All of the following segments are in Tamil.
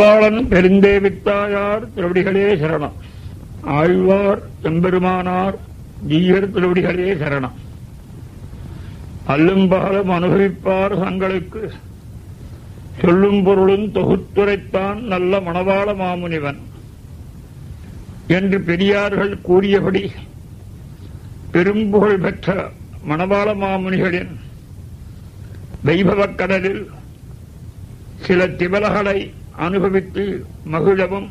திருவாளன் பெருந்தேவித்தாயார் திருவடிகளே சரணம். ஆழ்வார் எம்பெருமானார் ஜீயர் திருவடிகளே சரணம். அல்லும் பகலும் அனுபவிப்பார் தங்களுக்கு. சொல்லும் பொருளும் தொகுத்துரைத்தான் நல்ல மணவாள மாமுனிவன். என்று பெரியார்கள் கூறியபடி பெரும்புகழ் பெற்ற மணவாள மாமுனிகளின் வைபவக் கடலில் சில திவலகளை அனுபவித்து மகிழவும்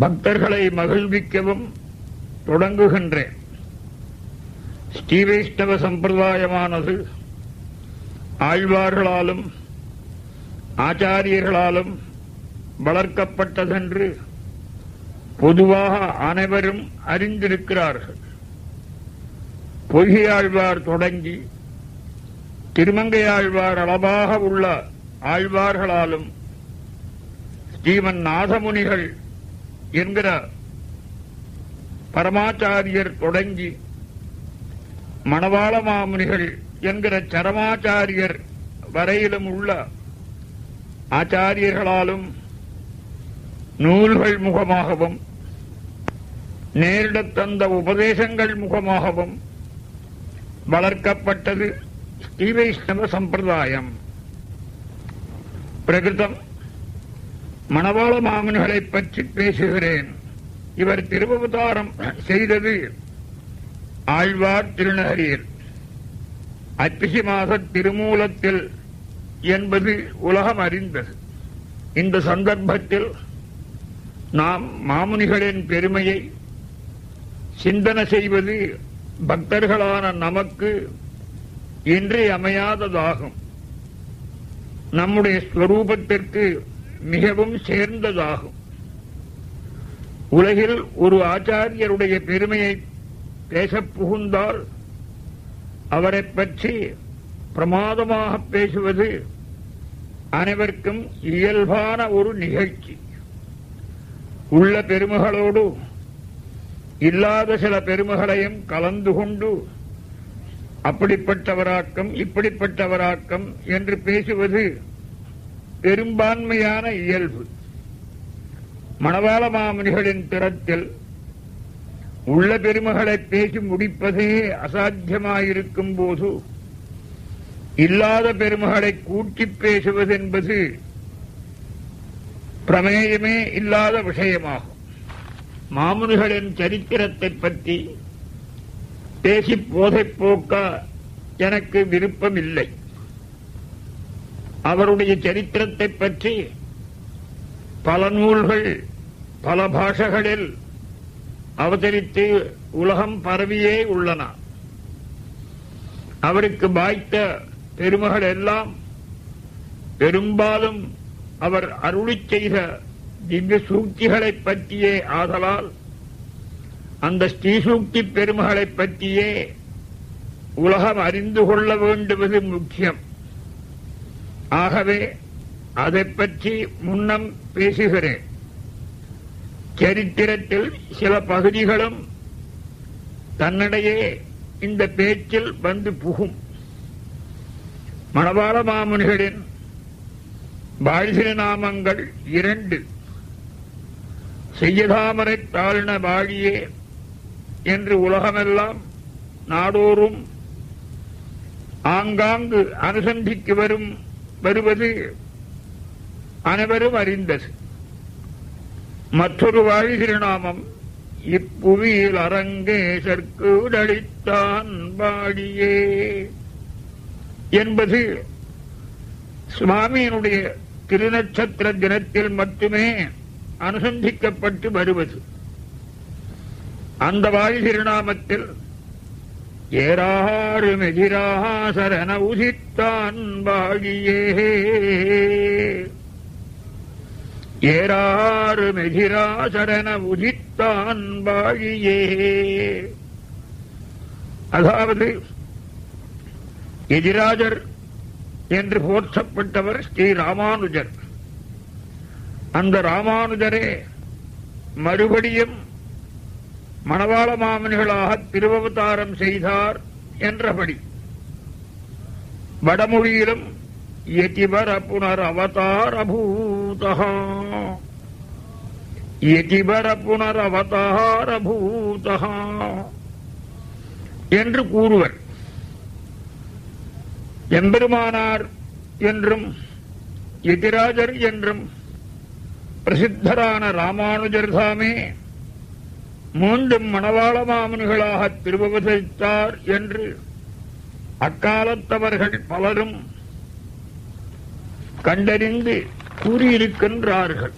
பக்தர்களை மகிழ்விக்கவும் தொடங்குகின்றேன். ஸ்ரீவைஷ்ணவ சம்பிரதாயமானது ஆழ்வார்களாலும் ஆச்சாரியர்களாலும் வளர்க்கப்பட்டதென்று பொதுவாக அனைவரும் அறிந்திருக்கிறார்கள். பொய்கையாழ்வார் தொடங்கி திருமங்கையாழ்வார் அளவாக உள்ள ஆழ்வார்களாலும் ஜீவன் நாதமுனிகள் என்கிற பரமாச்சாரியர் தொடங்கி மணவாள மாமுனிகள் என்கிற சரமாச்சாரியர் வரையிலும் உள்ள ஆச்சாரியர்களாலும் நூல்கள் முகமாகவும் நேரிடத் தந்த உபதேசங்கள் முகமாகவும் வளர்க்கப்பட்டது ஸ்ரீவைஷ்ணவ சம்பிரதாயம். பிரகிருதம். மணவாள மாமன்களை பற்றி பேசுகிறேன். இவர் திருவவதாரம் செய்தது ஆழ்வார் திருநகரியில் அப்பிசி மாத திருமூலத்தில் என்பது உலகம் அறிந்தது. இந்த சந்தர்ப்பத்தில் நாம் மாமுனிகளின் பெருமையை சிந்தனை செய்வது பக்தர்களான நமக்கு இன்றியமையாததாகும் நம்முடைய ஸ்வரூபத்திற்கு மிகவும் சேர்ந்ததாகும். உலகில் ஒரு ஆச்சாரியருடைய பெருமையை பேசப் புகுந்தால் அவரை பற்றி பிரமாதமாக பேசுவது அனைவருக்கும் இயல்பான ஒரு நிகழ்ச்சி. உள்ள பெருமைகளோடு இல்லாத சில பெருமைகளையும் கலந்து கொண்டு அப்படிப்பட்டவராக்கம் இப்படிப்பட்டவராக்கம் என்று பேசுவது பெரும்பான்மையான இயல்பு. மணவாள மாமுனிகளின் திறத்தில் உள்ள பெருமகளை பேசி முடிப்பதே அசாத்தியமாயிருக்கும் போது இல்லாத பெருமகளை கூட்டி பேசுவது என்பது பிரமேயமே இல்லாத விஷயமாகும். மாமுனிகளின் சரித்திரத்தை பற்றி பேசி போதை போக்க எனக்கு விருப்பமில்லை. அவருடைய சரித்திரத்தை பற்றி பல நூல்கள் பல பாஷைகளில் அவதரித்து உலகம் பரவியே உள்ளன. அவருக்கு வாய்த்த பெருமகள் எல்லாம் பெரும்பாலும் அவர் அருளி செய்த திவ்ய சூக்திகளைப் பற்றியே. ஆதலால் அந்த ஸ்ரீசூக்தி பெருமகளைப் பற்றியே உலகம் அறிந்து கொள்ள வேண்டுவது முக்கியம். ஆகவே அதை பற்றி முன்னம் பேசுகிறேன். சரித்திரத்தில் சில பகுதிகளும் தன்னிடையே இந்த பேச்சில் வந்து புகும். மணவாள மாமுனிகளின் வாழ்கிற நாமங்கள் இரண்டு. செய்யதாமரை தாழ்ன வாழியே என்று உலகமெல்லாம் நாடோறும் ஆங்காங்கு அனுசந்திக்கு வரும் வருவது அனைவரும் அறிந்தது. மற்றொரு வாழ்கிருநாமம் இப்புவியில் அரங்கேசற்கு உடளித்தான் பாடியே என்பது சுவாமியினுடைய திருநட்சத்திர தினத்தில் மட்டுமே அனுசந்திக்கப்பட்டு வருவது. அந்த வாழி திருநாமத்தில் ஏறாறு மெதிராசரன உசித்தான் பாகியே. ஏறாறு மெதிராசரன உதித்தான் வாழியே அதாவது எதிராஜர் என்று போற்றப்பட்டவர் ஸ்ரீ ராமானுஜர். அந்த ராமானுஜரே மறுபடியும் மணவாள மாமன்களாக திருவவதாரம் செய்தார் என்றபடி. வடமொழியிலும் யதிவர புனர் அவதார பூதகா என்று கூறுவர். எம்பெருமானார் என்றும் எதிராஜர் என்றும் பிரசித்தரான ராமானுஜர் தாமே மீண்டும் மணவாள மாமன்களாக திருவவதரித்தார் என்று அக்காலத்தவர்கள் பலரும் கண்டறிந்து கூறியிருக்கின்றார்கள்.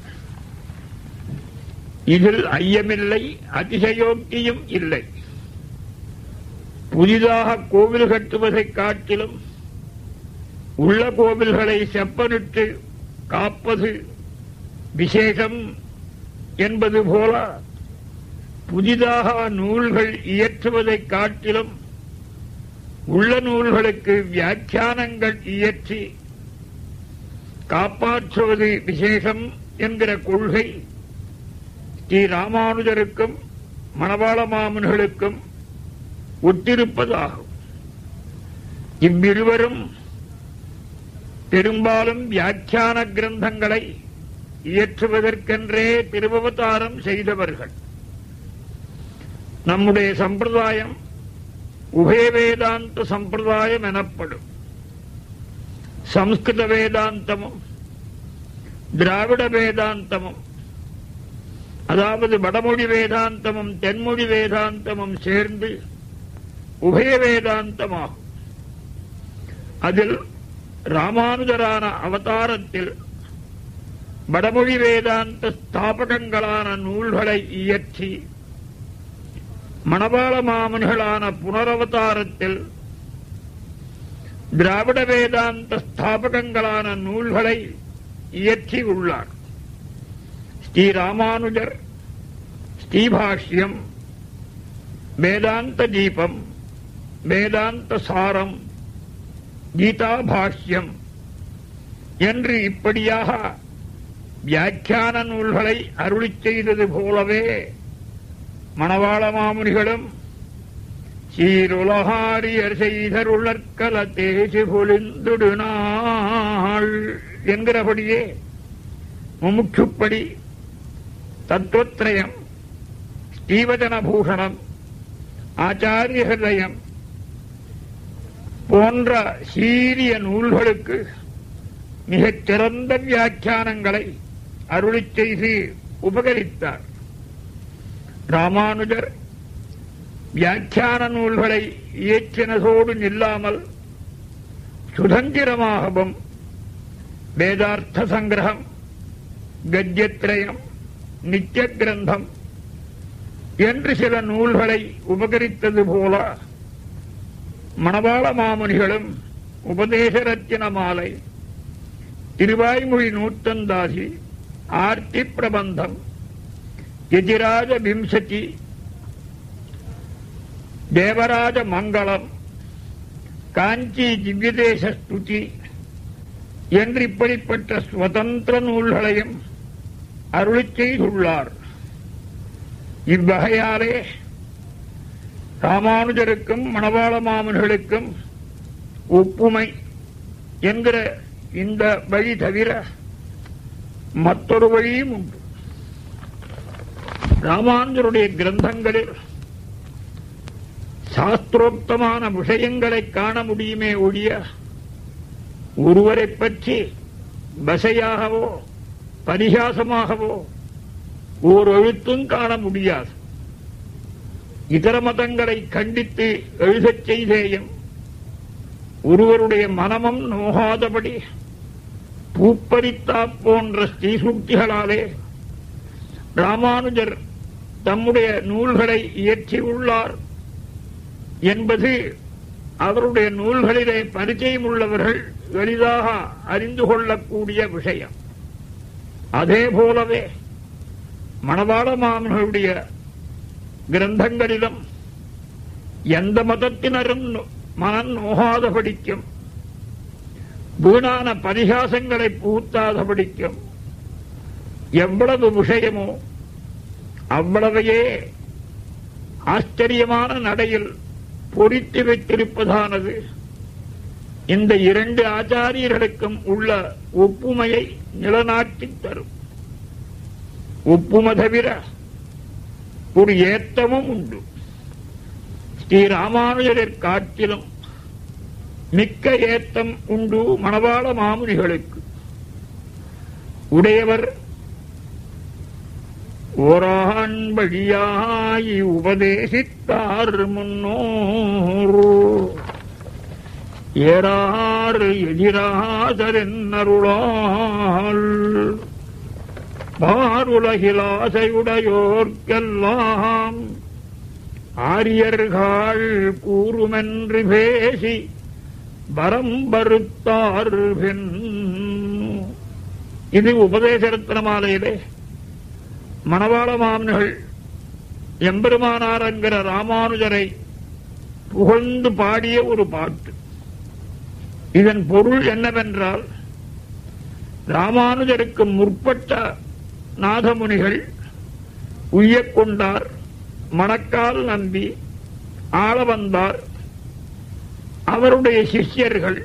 இதில் ஐயமில்லை அதிசயோக்தியும் இல்லை. புதிதாக கோவில் கட்டுவதைக் காட்டிலும் உள்ள கோவில்களை செப்பனிட்டு காப்பது விசேஷம் என்பது போல புதிதாக நூல்கள் இயற்றுவதைக் காட்டிலும் உள்ள நூல்களுக்கு வியாக்கியானங்கள் இயற்றி காப்பாற்றுவது விசேஷம் என்கிற கொள்கை ஸ்ரீ ராமானுஜருக்கும் மணவாள மாமன்களுக்கும் ஒத்திருப்பதாகும். இவ்விருவரும் பெரும்பாலும் வியாக்கியான கிரந்தங்களை இயற்றுவதற்கென்றே திருவவதாரம் செய்தவர்கள். நம்முடைய சம்பிரதாயம் உபய வேதாந்த சம்பிரதாயம் எனப்படும். சம்ஸ்கிருத வேதாந்தமும் திராவிட வேதாந்தமும் அதாவது வடமொழி வேதாந்தமும் தென்மொழி வேதாந்தமும் சேர்ந்து உபய வேதாந்தமாகும். அதில் ராமானுஜரான அவதாரத்தில் வடமொழி வேதாந்த ஸ்தாபகங்களான நூல்களை இயற்றி மணவாள மாமன்களான புனரவதாரத்தில் திராவிட வேதாந்த ஸ்தாபகங்களான நூல்களை இயற்றி உள்ளார். ஸ்ரீ ஸ்ரீபாஷ்யம் வேதாந்த தீபம் வேதாந்த சாரம் கீதாபாஷ்யம் என்று இப்படியாக வியாக்கியான நூல்களை அருளி செய்தது போலவே மணவாள மாமுனிகளும் சீருலகாரியர் செய்தருளற்கல தேசு பொலிந்துடு நாள் என்கிறபடியே முமுட்சுப்படி தத்துவத்ரயம் ஸ்ரீவச்சன பூஷணம் ஆச்சாரிய ஹிருதயம் போன்ற சீரிய நூல்களுக்கு மிகச் சிறந்த வியாக்கியானங்களை அருளிச் செய்து உபகரித்தார். ராமானுஜர் வியாக்கியான நூல்களை இயற்றினதோடு நில்லாமல் சுதந்திரமாகவும் வேதார்த்த சங்கிரகம் கத்தியத்ரயம் நித்திய கிரந்தம் என்று சில நூல்களை உபகரித்தது போல மணவாள மாமுனிகளும் உபதேசரத்தின மாலை திருவாய்மொழி நூற்றந்தாசி ஆர்த்தி பிரபந்தம் எதிராஜ விம்சதி தேவராஜ மங்களம் காஞ்சி திவ்யதேச ஸ்துதி என்று இப்படிப்பட்ட சுதந்திர நூல்களையும் அருளி செய்துள்ளார். இவ்வகையாலே ராமானுஜருக்கும் மணவாள மாமன்களுக்கும் ஒப்புமை என்கிற இந்த வழி தவிர மற்றொரு வழியும் உண்டு. ராமானுஜருடைய கிரந்தங்களில் சாஸ்திரோக்தமான விஷயங்களை காண முடியுமே ஒழிய ஒருவரை பற்றி வசையாகவோ பரிகாசமாகவோ ஓர் எழுத்தும் காண முடியாது. இதர மதங்களை கண்டித்து எழுதச் செய்தேயும் ஒருவருடைய மனமும் நோகாதபடி பூப்பறித்தா போன்ற ஸ்ரீசூக்திகளாலே ராமானுஜர் தம்முடைய நூல்களை இயற்றியுள்ளார் என்பது அவருடைய நூல்களிலே பரிச்சயம் உள்ளவர்கள் எளிதாக அறிந்து கொள்ளக்கூடிய விஷயம். அதே போலவே மணவாள மாமன்களுடைய கிரந்தங்களிலும் எந்த மதத்தினரும் மனம் நோகாத படிக்கும் வீணான பரிகாசங்களை பூத்தாதபடிக்கும் எவ்வளவு விஷயமோ அவ்வளவையே ஆச்சரியமான நடையில் பொறித்து வைத்திருப்பதானது. இந்த இரண்டு ஆச்சாரியர்களுக்கும் உள்ள ஒப்புமையை நிலநாட்டித் தரும். ஒப்புமை தவிர ஒரு ஏத்தமும் உண்டு. ஸ்ரீராமானுஜரர் காட்டிலும் மிக்க ஏத்தம் உண்டு மணவாள மாமுனிகளுக்கு. உடையவர் ஓரான் வழியாய் உபதேசித்தார் முன்னோர். ஏறாறு எதிராதரென்னருளால். பாருலகிலாசையுடையோர்க்கெல்லாம் ஆரியர்கள் கூறுமென்று பேசி வரம்பருத்தார் இது உபதேசரத்ன மாலையிலே. மணவாள மாமன்கள் எம்பெருமானார் என்கிற ராமானுஜரை புகழ்ந்து பாடிய ஒரு பாட்டு. இதன் பொருள் என்னவென்றால் ராமானுஜருக்கு முற்பட்ட நாதமுனிகள் உய்யக் கொண்டார் மணக்கால் நம்பி ஆள வந்தார். அவருடைய சிஷ்யர்கள்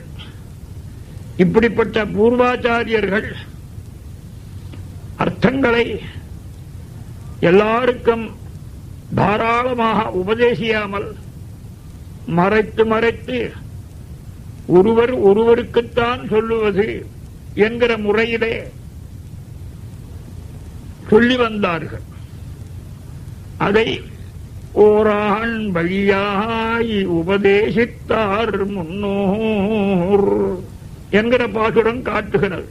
இப்படிப்பட்ட பூர்வாச்சாரியர்கள் அர்த்தங்களை எல்லாருக்கும் தாராளமாக உபதேசியாமல் மறைத்து மறைத்து ஒருவர் ஒருவருக்குத்தான் சொல்லுவது என்கிற முறையிலே சொல்லி வந்தார்கள். அதை ஓரான் வழியாய் உபதேசித்தார் முன்னோர் என்கிற பாசுரம் காட்டுகிறது.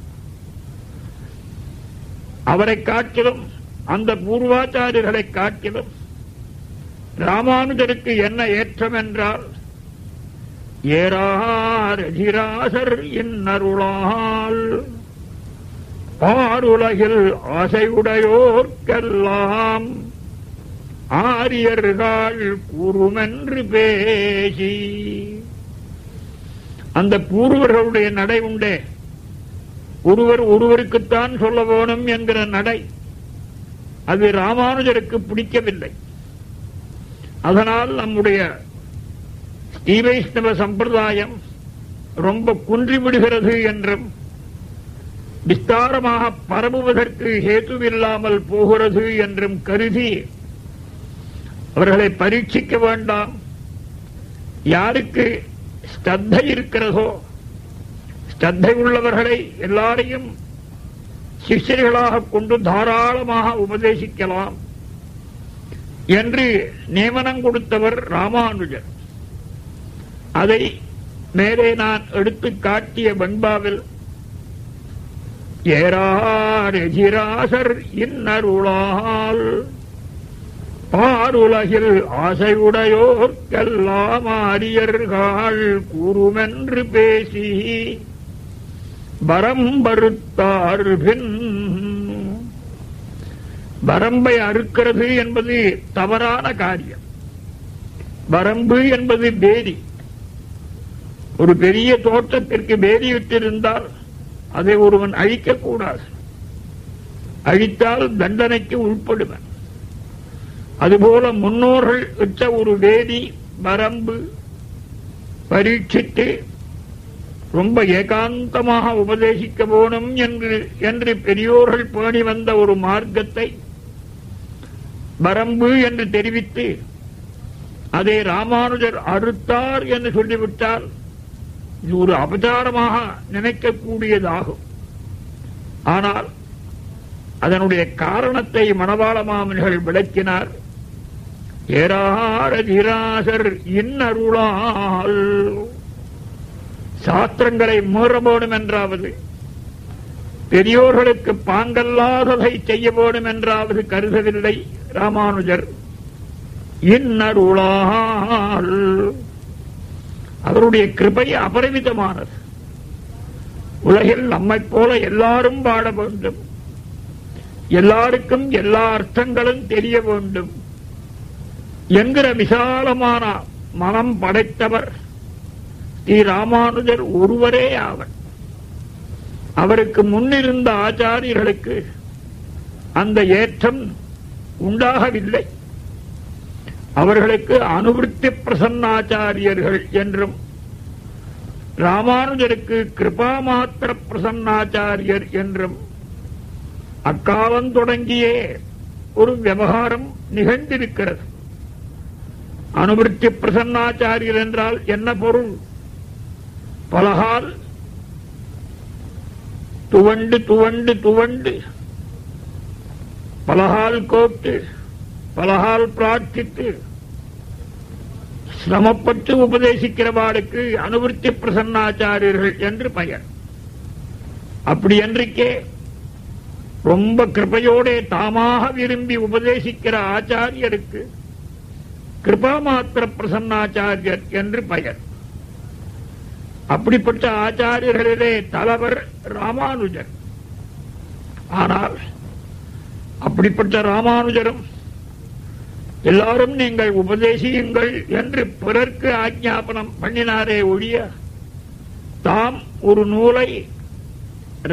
அவரை காட்டிலும் அந்த பூர்வாச்சாரியர்களை காட்டிலும் ராமானுஜருக்கு என்ன ஏற்றம் என்றால் ஏறார் எதிராசர் இன்னருளால் பாருலகில் ஆசையுடையோர்க்கெல்லாம் ஆரியர்கள் கூறுமென்று பேசி. அந்த பூர்வர்களுடைய நடை உண்டே. ஒருவர் ஒருவருக்குத்தான் சொல்ல வேணும் என்கிற நடை. அது ராமானுஜருக்கு பிடிக்கவில்லை. அதனால் நம்முடைய ஸ்ரீ வைஷ்ணவ சம்பிரதாயம் ரொம்ப குன்றிவிடுகிறது என்றும் விஸ்தாரமாக பரவுவதற்கு ஹேதுவில்லாமல் போகிறது என்றும் கருதி அவர்களை பரீட்சிக்க வேண்டாம். யாருக்கு ஸ்ரத்தை இருக்கிறதோ ஸ்ரத்தை உள்ளவர்களை எல்லாரையும் சிஷ்யர்களாக கொண்டு தாராளமாக உபதேசிக்கலாம் என்று நியமனம் கொடுத்தவர் ராமானுஜர். அதை மேலே நான் எடுத்து காட்டிய பண்பாவில் ஏறார் இன்னருளால் பாருலகில் ஆசையுடையோர்க்கெல்லாம் ஆரியர்கள் கூறுமென்று பேசி பரம்பருத்தார்பின் வரம்பை அறுக்கிறது என்பது தவறான காரியம். வரம்பு என்பது பேரி ஒரு பெரிய தோட்டத்திற்கு வேலியிட்டிருந்தால் அதை ஒருவன் அழிக்கக்கூடாது. அழித்தால் தண்டனைக்கு உட்படுவன் அதுபோல முன்னோர்கள் விட்ட ஒரு வேதி வரம்பு பரீட்சித்து ரொம்ப ஏகாந்தமாக உபதேசிக்க போனும் என்று என்று பெரியோர்கள் பேணி வந்த ஒரு மார்க்கத்தை வரம்பு என்று தெரிவித்து அதை ராமானுஜர் அறுத்தார் என்று சொல்லிவிட்டால் இது ஒரு அபச்சாரமாக நினைக்கக்கூடியதாகும். ஆனால் அதனுடைய காரணத்தை மணவாள மாமன்கள் விளக்கினார் ஏராரதிராசர் இன்னருளால் சாஸ்திரங்களை மூற போடும் என்றாவது பெரியோர்களுக்கு பாங்கல்லாததை செய்ய போடும் என்றாவது கருதவில்லை ராமானுஜர். இன்னருளால் அவருடைய கிருபை அபரிமிதமானது. உலகில் நம்மைப் போல எல்லாரும் பாட வேண்டும். எல்லாருக்கும் எல்லா அர்த்தங்களும் தெரிய வேண்டும். என்கிற விசாலமான மனம் படைத்தவர் ஸ்ரீ ராமானுஜர் ஒருவரே ஆவர் அவருக்கு முன்னிருந்த ஆச்சாரியர்களுக்கு அந்த ஏற்றம் உண்டாகவில்லை அவர்களுக்கு அனுவிருத்தி பிரசன்னாச்சாரியர்கள் என்றும் ராமானுஜருக்கு கிருபா மாத்திர பிரசன்னாச்சாரியர் என்றும் அக்காலம் தொடங்கியே ஒரு விவகாரம் நிகழ்ந்திருக்கிறது அனுவிருத்தி பிரசன்னாச்சாரியர் என்றால் என்ன பொருள் பலகால். துவண்டு துவண்டு துவண்டு. பலகால் கோட்டு பலகால் பிரார்த்தித்து. சிரமப்பட்டு உபதேசிக்கிறவாளுக்கு அனுவர்த்தி பிரசன்னாச்சாரியர்கள் என்று பெயர். அப்படி என்றைக்கே ரொம்ப கிருபையோட தாமாக விரும்பி உபதேசிக்கிற ஆச்சாரியருக்கு கிருபா மாத்திர பிரசன்னாச்சாரியர் என்று பெயர். அப்படிப்பட்ட ஆச்சாரியர்களிலே தலைவர் ராமானுஜர். ஆனால் அப்படிப்பட்ட ராமானுஜரும் எல்லாரும் நீங்கள் உபதேசியுங்கள் என்று பிறர்க்கு ஆஜ்ஞாபனம் பண்ணினாரே ஒழிய தாம் ஒரு நூலை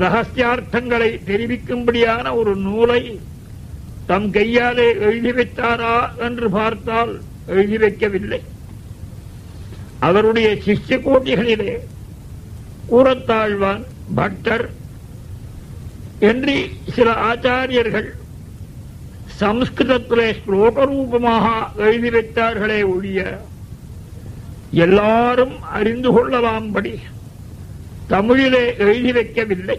ரகசியார்த்தங்களை தெரிவிக்கும்படியான ஒரு நூலை தம் கையாலே எழுதி வைத்தாரா என்று பார்த்தால் எழுதி வைக்கவில்லை. அவருடைய சிஷ்ய கோட்டிகளிலே கூறத்தாழ்வான் பக்தர் என்று சில ஆச்சாரியர்கள் சம்ஸ்கிருதத்திலே ஸ்லோக ரூபமாக எழுதி வைத்தார்களே ஒழிய எல்லாரும் அறிந்து கொள்ளலாம்படி தமிழிலே எழுதி வைக்கவில்லை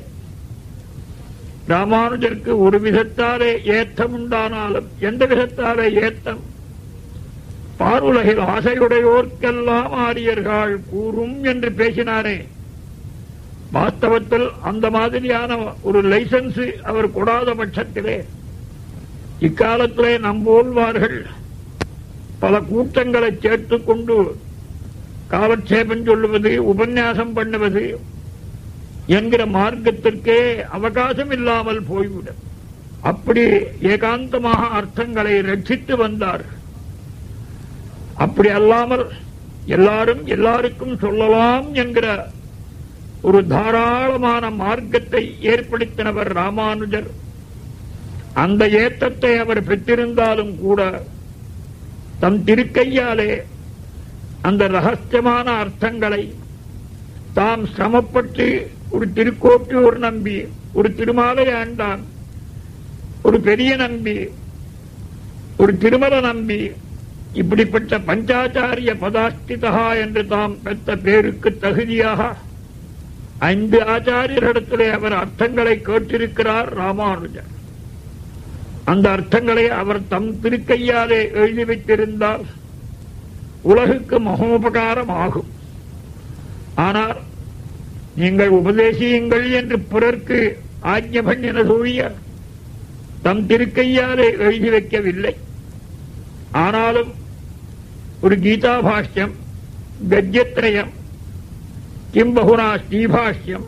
ராமானுஜருக்கு ஒரு விதத்தாலே ஏத்தம் உண்டானாலும் எந்த விதத்தாலே ஏத்தம் பாருலகில் ஆசையுடையோர்க்கெல்லாம் ஆரியர்கள் கூறும் என்று பேசினாரே. வாஸ்தவத்தில் அந்த மாதிரியான ஒரு லைசன்ஸ் அவர் கொடாத பட்சத்திலே இக்காலத்திலே நம்போல்வார்கள் பல கூட்டங்களை சேர்த்துக் கொண்டு காலட்சேபம் சொல்லுவது உபன்யாசம் பண்ணுவது என்கிற மார்க்கத்திற்கே அவகாசம் இல்லாமல் போய்விடும். அப்படி ஏகாந்தமாக அர்த்தங்களை ரட்சித்து வந்தார்கள் அப்படி அல்லாமல் எல்லாரும் எல்லாருக்கும் சொல்லலாம் என்கிற ஒரு தாராளமான மார்க்கத்தை ஏற்படுத்தினவர் ராமானுஜர். அந்த ஏத்தத்தை அவர் பெற்றிருந்தாலும் கூட தம் திருக்கையாலே அந்த ரகசியமான அர்த்தங்களை தாம் சிரமப்பட்டு ஒரு திருக்கோட்டியூர் நம்பி ஒரு திருமாலை ஆண்டான் ஒரு பெரிய நம்பி ஒரு திருமல நம்பி இப்படிப்பட்ட பஞ்சாச்சாரிய பதாஷ்டிதா என்று தாம் பெற்ற பேருக்கு தகுதியாக ஐந்து ஆச்சாரியரிடத்திலே அவர் அர்த்தங்களை கேட்டிருக்கிறார் ராமானுஜர். அந்த அர்த்தங்களை அவர் தம் திருக்கையாலே எழுதி வைத்திருந்தால் உலகுக்கு மகோபகாரம் ஆகும் ஆனால் நீங்கள் உபதேசியுங்கள் என்று பிறர்க்கு ஆஜ்ஞ பண்ணின சூழிய தம் திருக்கையாலே எழுதி வைக்கவில்லை. ஆனாலும் ஒரு கீதாபாஷ்யம் கஜ்யத்ரயம் கிம்பகுனா ஸ்ரீபாஷ்யம்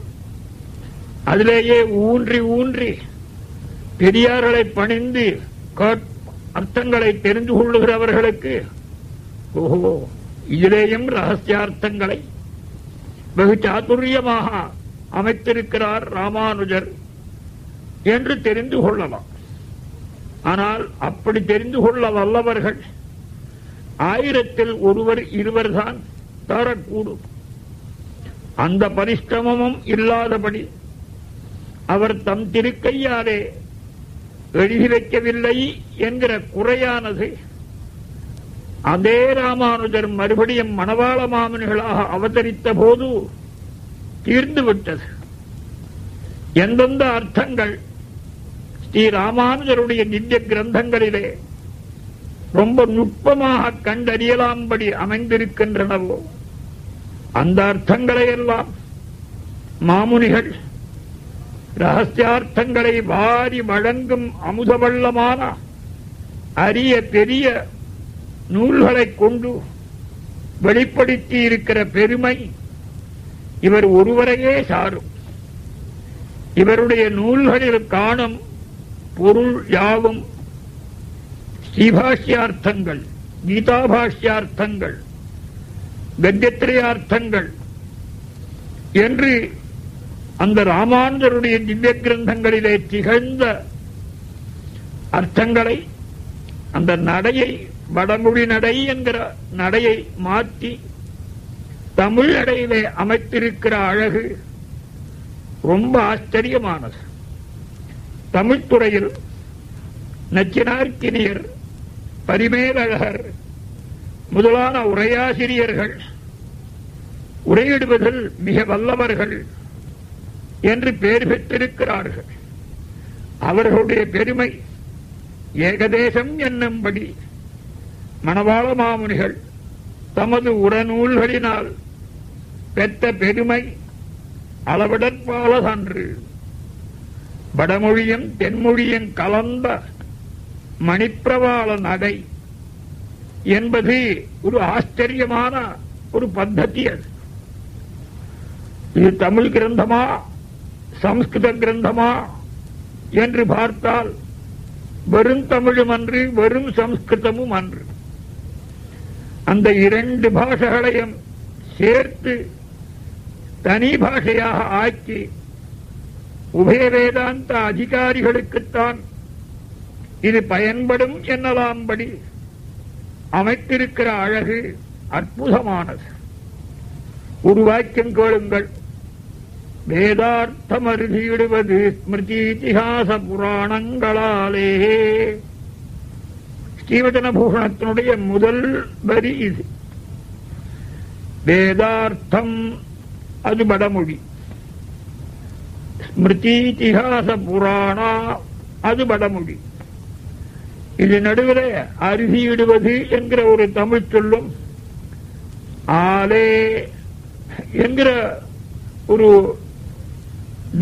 அதிலேயே ஊன்றி ஊன்றி பெரியார்களை பணிந்து அர்த்தங்களை தெரிந்து கொள்ளுகிறவர்களுக்கு ஓஹோ இதிலேயும் ரகசியார்த்தங்களை வெகு சாதுரியமாக அமைத்திருக்கிறார் ராமானுஜர் என்று தெரிந்து கொள்ளலாம் ஆனால் அப்படி தெரிந்து கொள்ள வல்லவர்கள் ஆயிரத்தில் ஒருவர் இருவர்தான் தரக்கூடும். அந்த பரிஷ்டமும் இல்லாதபடி அவர் தம் திருக்கையாலே எழுதி வைக்கவில்லை என்கிற குறையானது அதே ராமானுஜர் மறுபடியும் மணவாள மாமனிகளாக அவதரித்த போது தீர்ந்துவிட்டது எந்தெந்த அர்த்தங்கள் ஸ்ரீ ராமானுஜருடைய நித்திய கிரந்தங்களிலே ரொம்ப நுட்பமாக கண்டறியலாம்படி அமைந்திருக்கின்றனவோ? அந்த அர்த்தங்களை எல்லாம் மாமுனிகள் ரகசியார்த்தங்களை வாரி வழங்கும் அமுதவள்ளமான அரிய பெரிய நூல்களை கொண்டு வெளிப்படுத்தி இருக்கிற பெருமை இவர் ஒருவரையே சாரும். இவருடைய நூல்களில் காணும் பொருள் யாவும் ஸ்ரீபாஷ்யார்த்தங்கள் கீதாபாஷ்யார்த்தங்கள் கத்தியத்திரையார்த்தங்கள் என்று அந்த ராமானுஜருடைய திவ்ய கிரந்தங்களிலே திகழ்ந்த அர்த்தங்களை அந்த நடையை வடமொழி நடை என்கிற நடையை மாற்றி தமிழ் நடையிலே அமைத்திருக்கிற அழகு ரொம்ப ஆச்சரியமானது. தமிழ்துறையில் நச்சினார்கினியர் பரிமேலழகர் முதலான உரையாசிரியர்கள் உரையிடுவதில் மிக வல்லவர்கள் என்று பெயர் பெற்றிருக்கிறார்கள். அவர்களுடைய பெருமை ஏகதேசம் என்னும்படி மணவாள மாமுனிகள் தமது உரநூல்களினால் பெற்ற பெருமை அளவிடற்பாலதன்று. வடமொழியும் தென்மொழியும் கலந்த மணிப்பிரவாள நடை என்பது ஒரு ஆச்சரியமான ஒரு பத்ததி அது. இது தமிழ் கிரந்தமா சம்ஸ்கிருத கிரந்தமா என்று பார்த்தால் வெறும் தமிழும் அன்று வெறும் சம்ஸ்கிருதமும் அன்று. அந்த இரண்டு பாஷைகளையும் சேர்த்து தனி பாஷையாக ஆக்கி உபய வேதாந்த அதிகாரிகளுக்குத்தான் இது பயன்படும் என்னலாம்படி. அமைத்திருக்கிற அழகு அற்புதமானது. உருவாக்கம் கேளுங்கள். வேதார்த்தம் அருதியிடுவது ஸ்மிருதி இதிகாச புராணங்களாலே ஸ்ரீவச்சன பூஷணத்தினுடைய முதல் வரி இது. வேதார்த்தம் அது வடமொழி. ஸ்மிருதி இதிகாச புராணா அது வடமொழி. இது நடுவில் அருதியிடுவது என்கிற ஒரு தமிழ் சொல்லும். ஆலே என்கிற ஒரு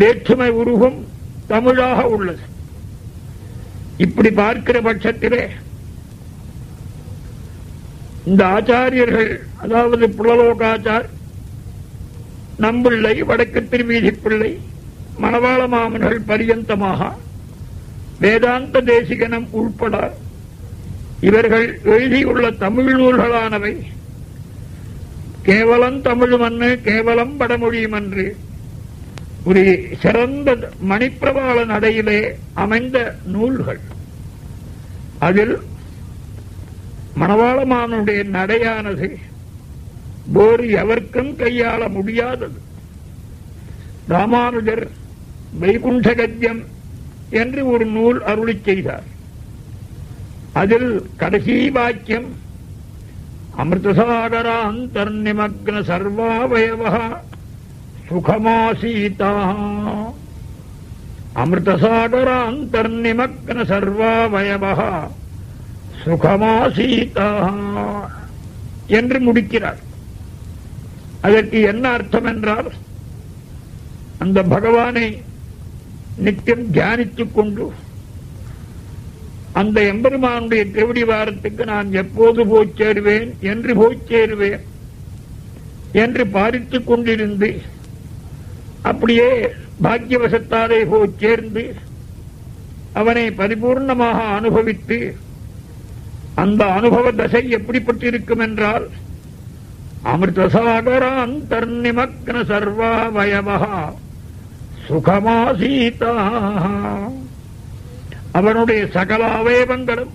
வேற்றுமை உருவம் தமிழாக உள்ளது. இப்படி பார்க்கிற பட்சத்திலே இந்த ஆச்சாரியர்கள் அதாவது புலலோகாச்சார் நம்பிள்ளை வடக்கு திருவீதி பிள்ளை மணவாள மாமன்கள் பரியந்தமாக வேதாந்த தேசிகனம் உள்பட இவர்கள் எழுதியுள்ள தமிழ் நூல்களானவை. கேவலம் தமிழ் அன்று கேவலம் வடமொழியும் அன்று ஒரு சிறந்த மணிப்பிரபாள நடையிலே அமைந்த நூல்கள். அதில் மணவாளமானுடைய நடையானது வேறு எவர்க்கும் கையாள முடியாதது. ராமானுஜர் வைகுண்ட கத்தியம் என்று ஒரு நூல் அருளி செய்தார். அதில் கடைசி வாக்கியம் அமிர்தசாகராந்தர்நிமக்ன சர்வாவயவ சுகமாசீதா. அமிர்தசாகராந்தர்நிமக்ன சர்வாவயவ சுகமாசீதா என்று முடிக்கிறார். அதற்கு என்ன அர்த்தம் என்றால் அந்த பகவானை நித்தியம் தியானித்துக் கொண்டு அந்த எம்பெருமானுடைய திருவடி வாரத்துக்கு நான் எப்போது போய் சேருவேன் என்று போய் சேருவேன் என்று பாரித்துக் கொண்டிருந்து அப்படியே பாக்கியவசத்தாலே போய் சேர்ந்து அவனை பரிபூர்ணமாக அனுபவித்து அந்த அனுபவ தசை எப்படிப்பட்டிருக்கும் என்றால் அமிர்தசாகராந்தர்நிமக்ன சுகமா சுகமாசீதா. அவனுடைய சகல அவயவங்களும்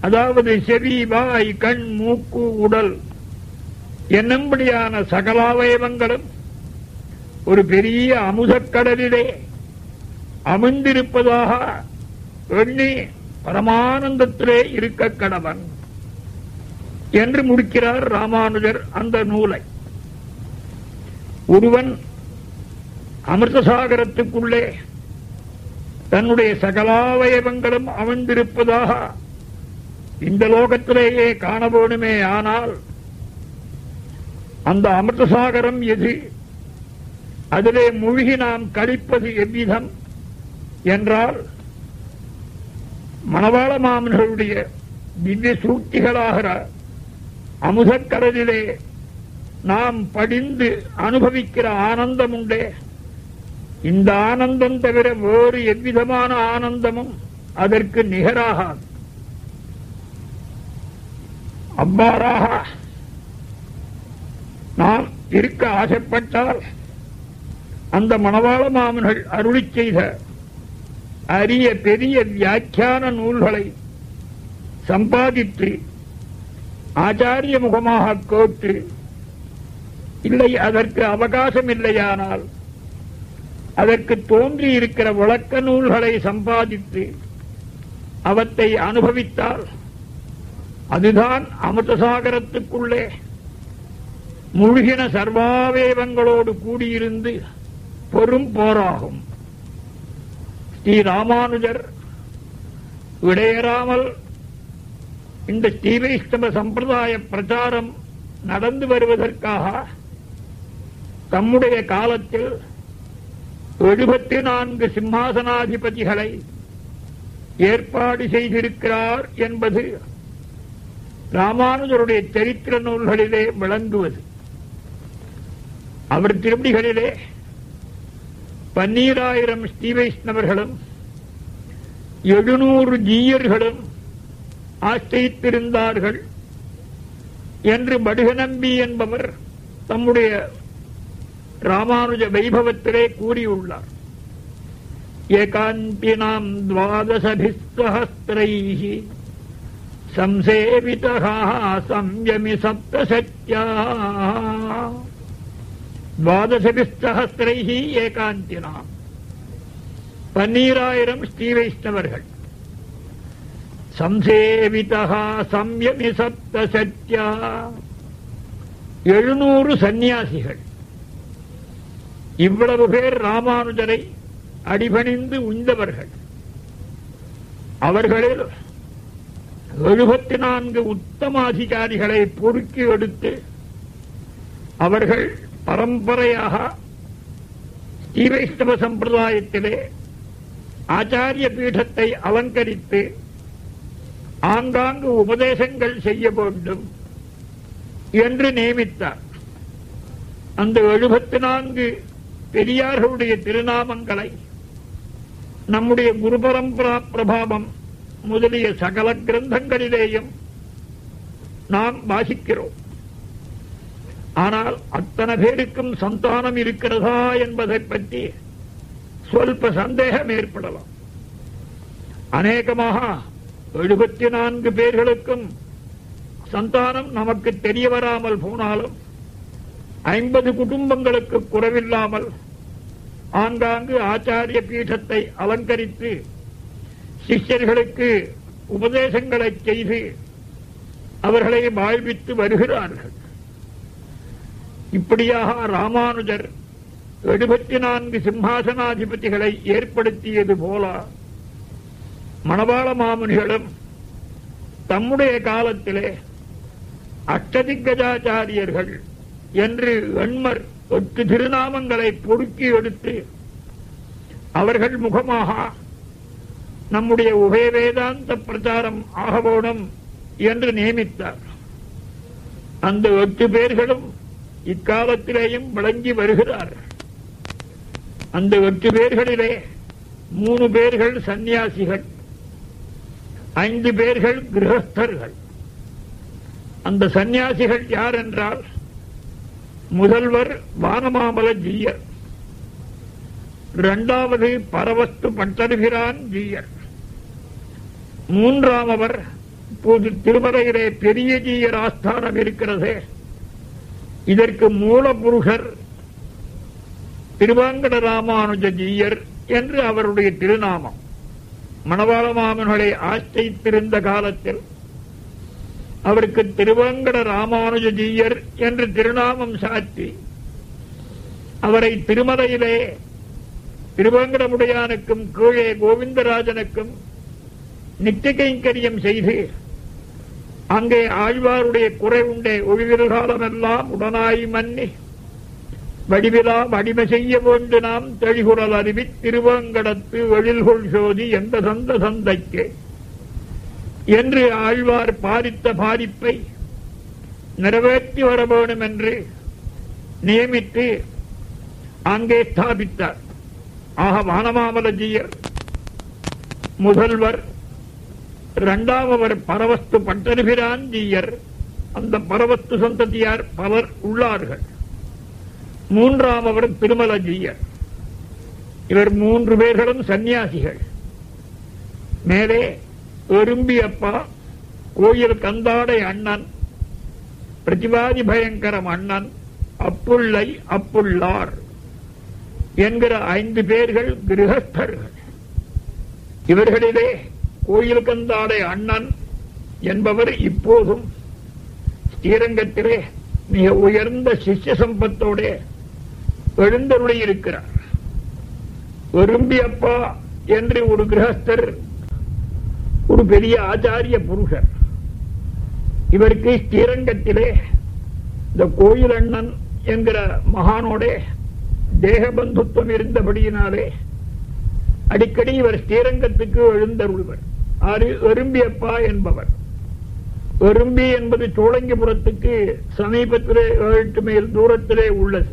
அதாவது செவி வாய் கண் மூக்கு உடல் என்னும்படியான சகல அவயவங்களும் ஒரு பெரிய அமுதக்கடலிலே அமிழ்ந்திருப்பதாக எண்ணி பரமானந்தத்திலே இருக்க கடவன் என்று முடிக்கிறார் ராமானுஜர் அந்த நூலை. ஒருவன் அமிர்தசாகரத்துக்குள்ளே தன்னுடைய சகலாவயவங்களும் அமர்ந்திருப்பதாக இந்த லோகத்திலேயே காண வேணுமே ஆனால் அந்த அமிர்தசாகரம் எது? அதிலே மூழ்கி நாம் கழிப்பது எவ்விதம் என்றால் மணவாள மாமன்களுடைய திவ்ய சூக்திகளாகிற அமுதக்கடலிலே நாம் படிந்து அனுபவிக்கிற ஆனந்தம் உண்டே இந்த ஆனந்தம் தவிர வேறு எவ்விதமான ஆனந்தமும் அதற்கு நிகராகாது. அவ்வாறாக நாம் இருக்க ஆசைப்பட்டால் அந்த மணவாள மாமன்கள் அருளி செய்த அரிய பெரிய வியாக்கியான நூல்களை சம்பாதித்து ஆச்சாரிய முகமாக கேட்டு இல்லை அதற்கு அவகாசம் இல்லையானால் அதற்கு தோன்றி இருக்கிற விளக்க நூல்களை சம்பாதித்து அவற்றை அனுபவித்தால் அதுதான் அமிர்தசாகரத்துக்குள்ளே முழுகின சர்வாவேவங்களோடு கூடியிருந்து பெரும் போராகும். ஸ்ரீ ராமானுஜர் விடையறாமல் இந்த ஸ்ரீவைஷ்ணவ சம்பிரதாய பிரச்சாரம் நடந்து வருவதற்காக தம்முடைய காலத்தில் எழுபத்தி நான்கு சிம்மாசனாதிபதிகளை ஏற்பாடு செய்திருக்கிறார் என்பது ராமானுஜருடைய சரித்திர நூல்களிலே விளங்குவது. அவர் திருப்படிகளிலே பன்னீராயிரம் ஸ்ரீ வைஷ்ணவர்களும் எழுநூறு ஜீயர்களும் ஆசிரித்திருந்தார்கள் என்று படுகநம்பி என்பவர் தம்முடைய ராமானுஜ வைபவத்திலே கூறியுள்ளார் ஏகாந்தினாம் துவாதசபிஸ்வஹஸ்திரைஹி சம்சேவிதா சம்யமி சப்தசக்யா துவாதசபிஸ்தஹஸ்திரைஹி ஏகாந்தினாம் பன்னீராயிரம் ஸ்ரீ வைஷ்ணவர்கள் சம்சேவிதா சம்யமி சப்தசக்யா எழுநூறு சந்நியாசிகள் இவ்வளவு பேர் ராமானுஜரை அடிபணிந்து உய்ந்தவர்கள். அவர்களில் எழுபத்தி நான்கு உத்தமாதிகாரிகளை பொறுக்கி எடுத்து அவர்கள் பரம்பரையாக ஸ்ரீவைஷ்ணவ சம்பிரதாயத்திலே ஆச்சாரிய பீடத்தை அலங்கரித்து ஆங்காங்கு உபதேசங்கள் செய்ய வேண்டும் என்று நியமித்தார். அந்த எழுபத்தி நான்கு பெரியார்களுடைய திருநாமங்களை நம்முடைய குரு பரம்பரா பிரபாவம் முதலிய சகல கிரந்தங்களிலேயும் நாம் வாசிக்கிறோம். ஆனால் அத்தனை பேருக்கும் சந்தானம் இருக்கிறதா என்பதை பற்றி சொல்ப சந்தேகம் ஏற்படலாம் அநேகமாக எழுபத்தி நான்கு பேர்களுக்கும் சந்தானம் நமக்கு தெரிய வராமல் போனாலும் ஐம்பது குடும்பங்களுக்கு குறைவில்லாமல் ஆங்காங்கு ஆச்சாரிய பீடத்தை அலங்கரித்து சிஷ்யர்களுக்கு உபதேசங்களை செய்து அவர்களை வாழ்வித்து வருகிறார்கள். இப்படியாக ராமானுஜர் எழுபத்தி நான்கு சிம்ஹாசனாதிபதிகளை ஏற்படுத்தியது போல மணவாள மாமுனிகளும் தம்முடைய காலத்திலே அஷ்டதிகஜாச்சாரியர்கள் என்று எண்மர் எட்டு திருநாமங்களை பொறுக்கி எடுத்து அவர்கள் முகமாக நம்முடைய உபய வேதாந்த பிரச்சாரம் ஆகவோடும் என்று நியமித்தார். அந்த எட்டு பேர்களும் இக்காலத்திலேயும் விளங்கி வருகிறார்கள் அந்த எட்டு பேர்களிலே மூணு பேர்கள் சந்நியாசிகள் ஐந்து பேர்கள் கிரகஸ்தர்கள். அந்த சந்நியாசிகள் யார் என்றால் முதல்வர் வானமாமல ஜீயர். இரண்டாவது பரவஸ்து பட்டருகிறான் ஜீயர். மூன்றாமவர் இப்போது திருமலையிலே பெரிய ஜீயர் ஆஸ்தானம் இருக்கிறது. இதற்கு மூலபுருஷர் திருவாங்கட ராமானுஜ ஜீயர் என்று அவருடைய திருநாமம். மணவாள மாமன்களை ஆச்சரித்திருந்த காலத்தில் அவருக்கு திருவங்கட ராமானுஜஜீயர் என்று திருநாமம் சாற்றி அவரை திருமலையிலே திருவங்கடமுடையானுக்கும் கீழே கோவிந்தராஜனுக்கும் நித்திகைங்கரியம் செய்து அங்கே ஆழ்வாருடைய குறை உண்டே ஒழிவிரு காலமெல்லாம் உடனாய் மன்னி வடிவிலா வடிமை செய்ய வேண்டு நாம் தெளிகுரல் அறிவி திருவங்கடத்து எழில்கொள் சோதி எந்த சந்த சந்தைக்கு என்று ஆழ்வார் பாரித்த பாரிப்பை நிறைவேற்றி வர வேண்டும் என்று நியமித்து அங்கே ஸ்தாபித்தார். ஆக வானமாமலஜியர் முதல்வர் இரண்டாமவர் பரவஸ்து பட்டருபிரான் ஜீயர் அந்த பரவஸ்து சந்ததியார் பலர் உள்ளார்கள். மூன்றாமவர் திருமலஜீயர். இவர் மூன்று பேர்களும் சந்நியாசிகள். மேலே எறும்பியப்பா கோயில் கந்தாடை அண்ணன் பிரதிவாதி பயங்கரம் அண்ணன் அப்புள்ளை அப்புள்ளார் என்கிற ஐந்து பேர்கள் கிரகஸ்தர்கள். இவர்களிலே கோயில் கந்தாடை அண்ணன் என்பவர் இப்போதும் ஸ்ரீரங்கத்திலே மிக உயர்ந்த சிஷ்ய சம்பத்தோட எழுந்தருளி இருக்கிறார் வெறும்பியப்பா என்று ஒரு கிரகஸ்தர் ஒரு பெரிய ஆச்சாரிய புருஷர். இவருக்கு ஸ்ரீரங்கத்திலே இந்த கோயில் அண்ணன் என்கிற மகானோட தேகபந்துத்துவம் இருந்தபடியினாலே அடிக்கடி இவர் ஸ்ரீரங்கத்துக்கு எழுந்தருள்வர். ஆறு எறும்பியப்பா என்பவர். எறும்பி என்பது சோழங்கிபுரத்துக்கு சமீபத்திலே ஏழு எட்டு மைல் தூரத்திலே உள்ளது.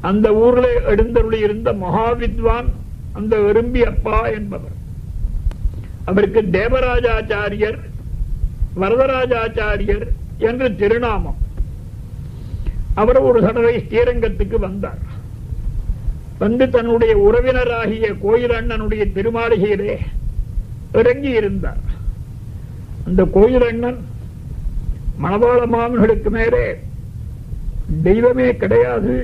அந்த ஊரில் எழுந்தருளி இருந்த மகாவித்வான் அந்த எறும்பி அப்பா என்பவர். அவருக்கு தேவராஜாச்சாரியர் வரதராஜாச்சாரியர் என்று திருநாமம். அவர் ஒரு தடவை ஸ்ரீரங்கத்துக்கு வந்தார். வந்து தன்னுடைய உறவினராகிய கோயில் அண்ணனுடைய திருமாளிகையிலே இறங்கி இருந்தார். அந்த கோயில் அண்ணன் மணவாள மாமன்களுக்கு மேலே தெய்வமே கிடையாது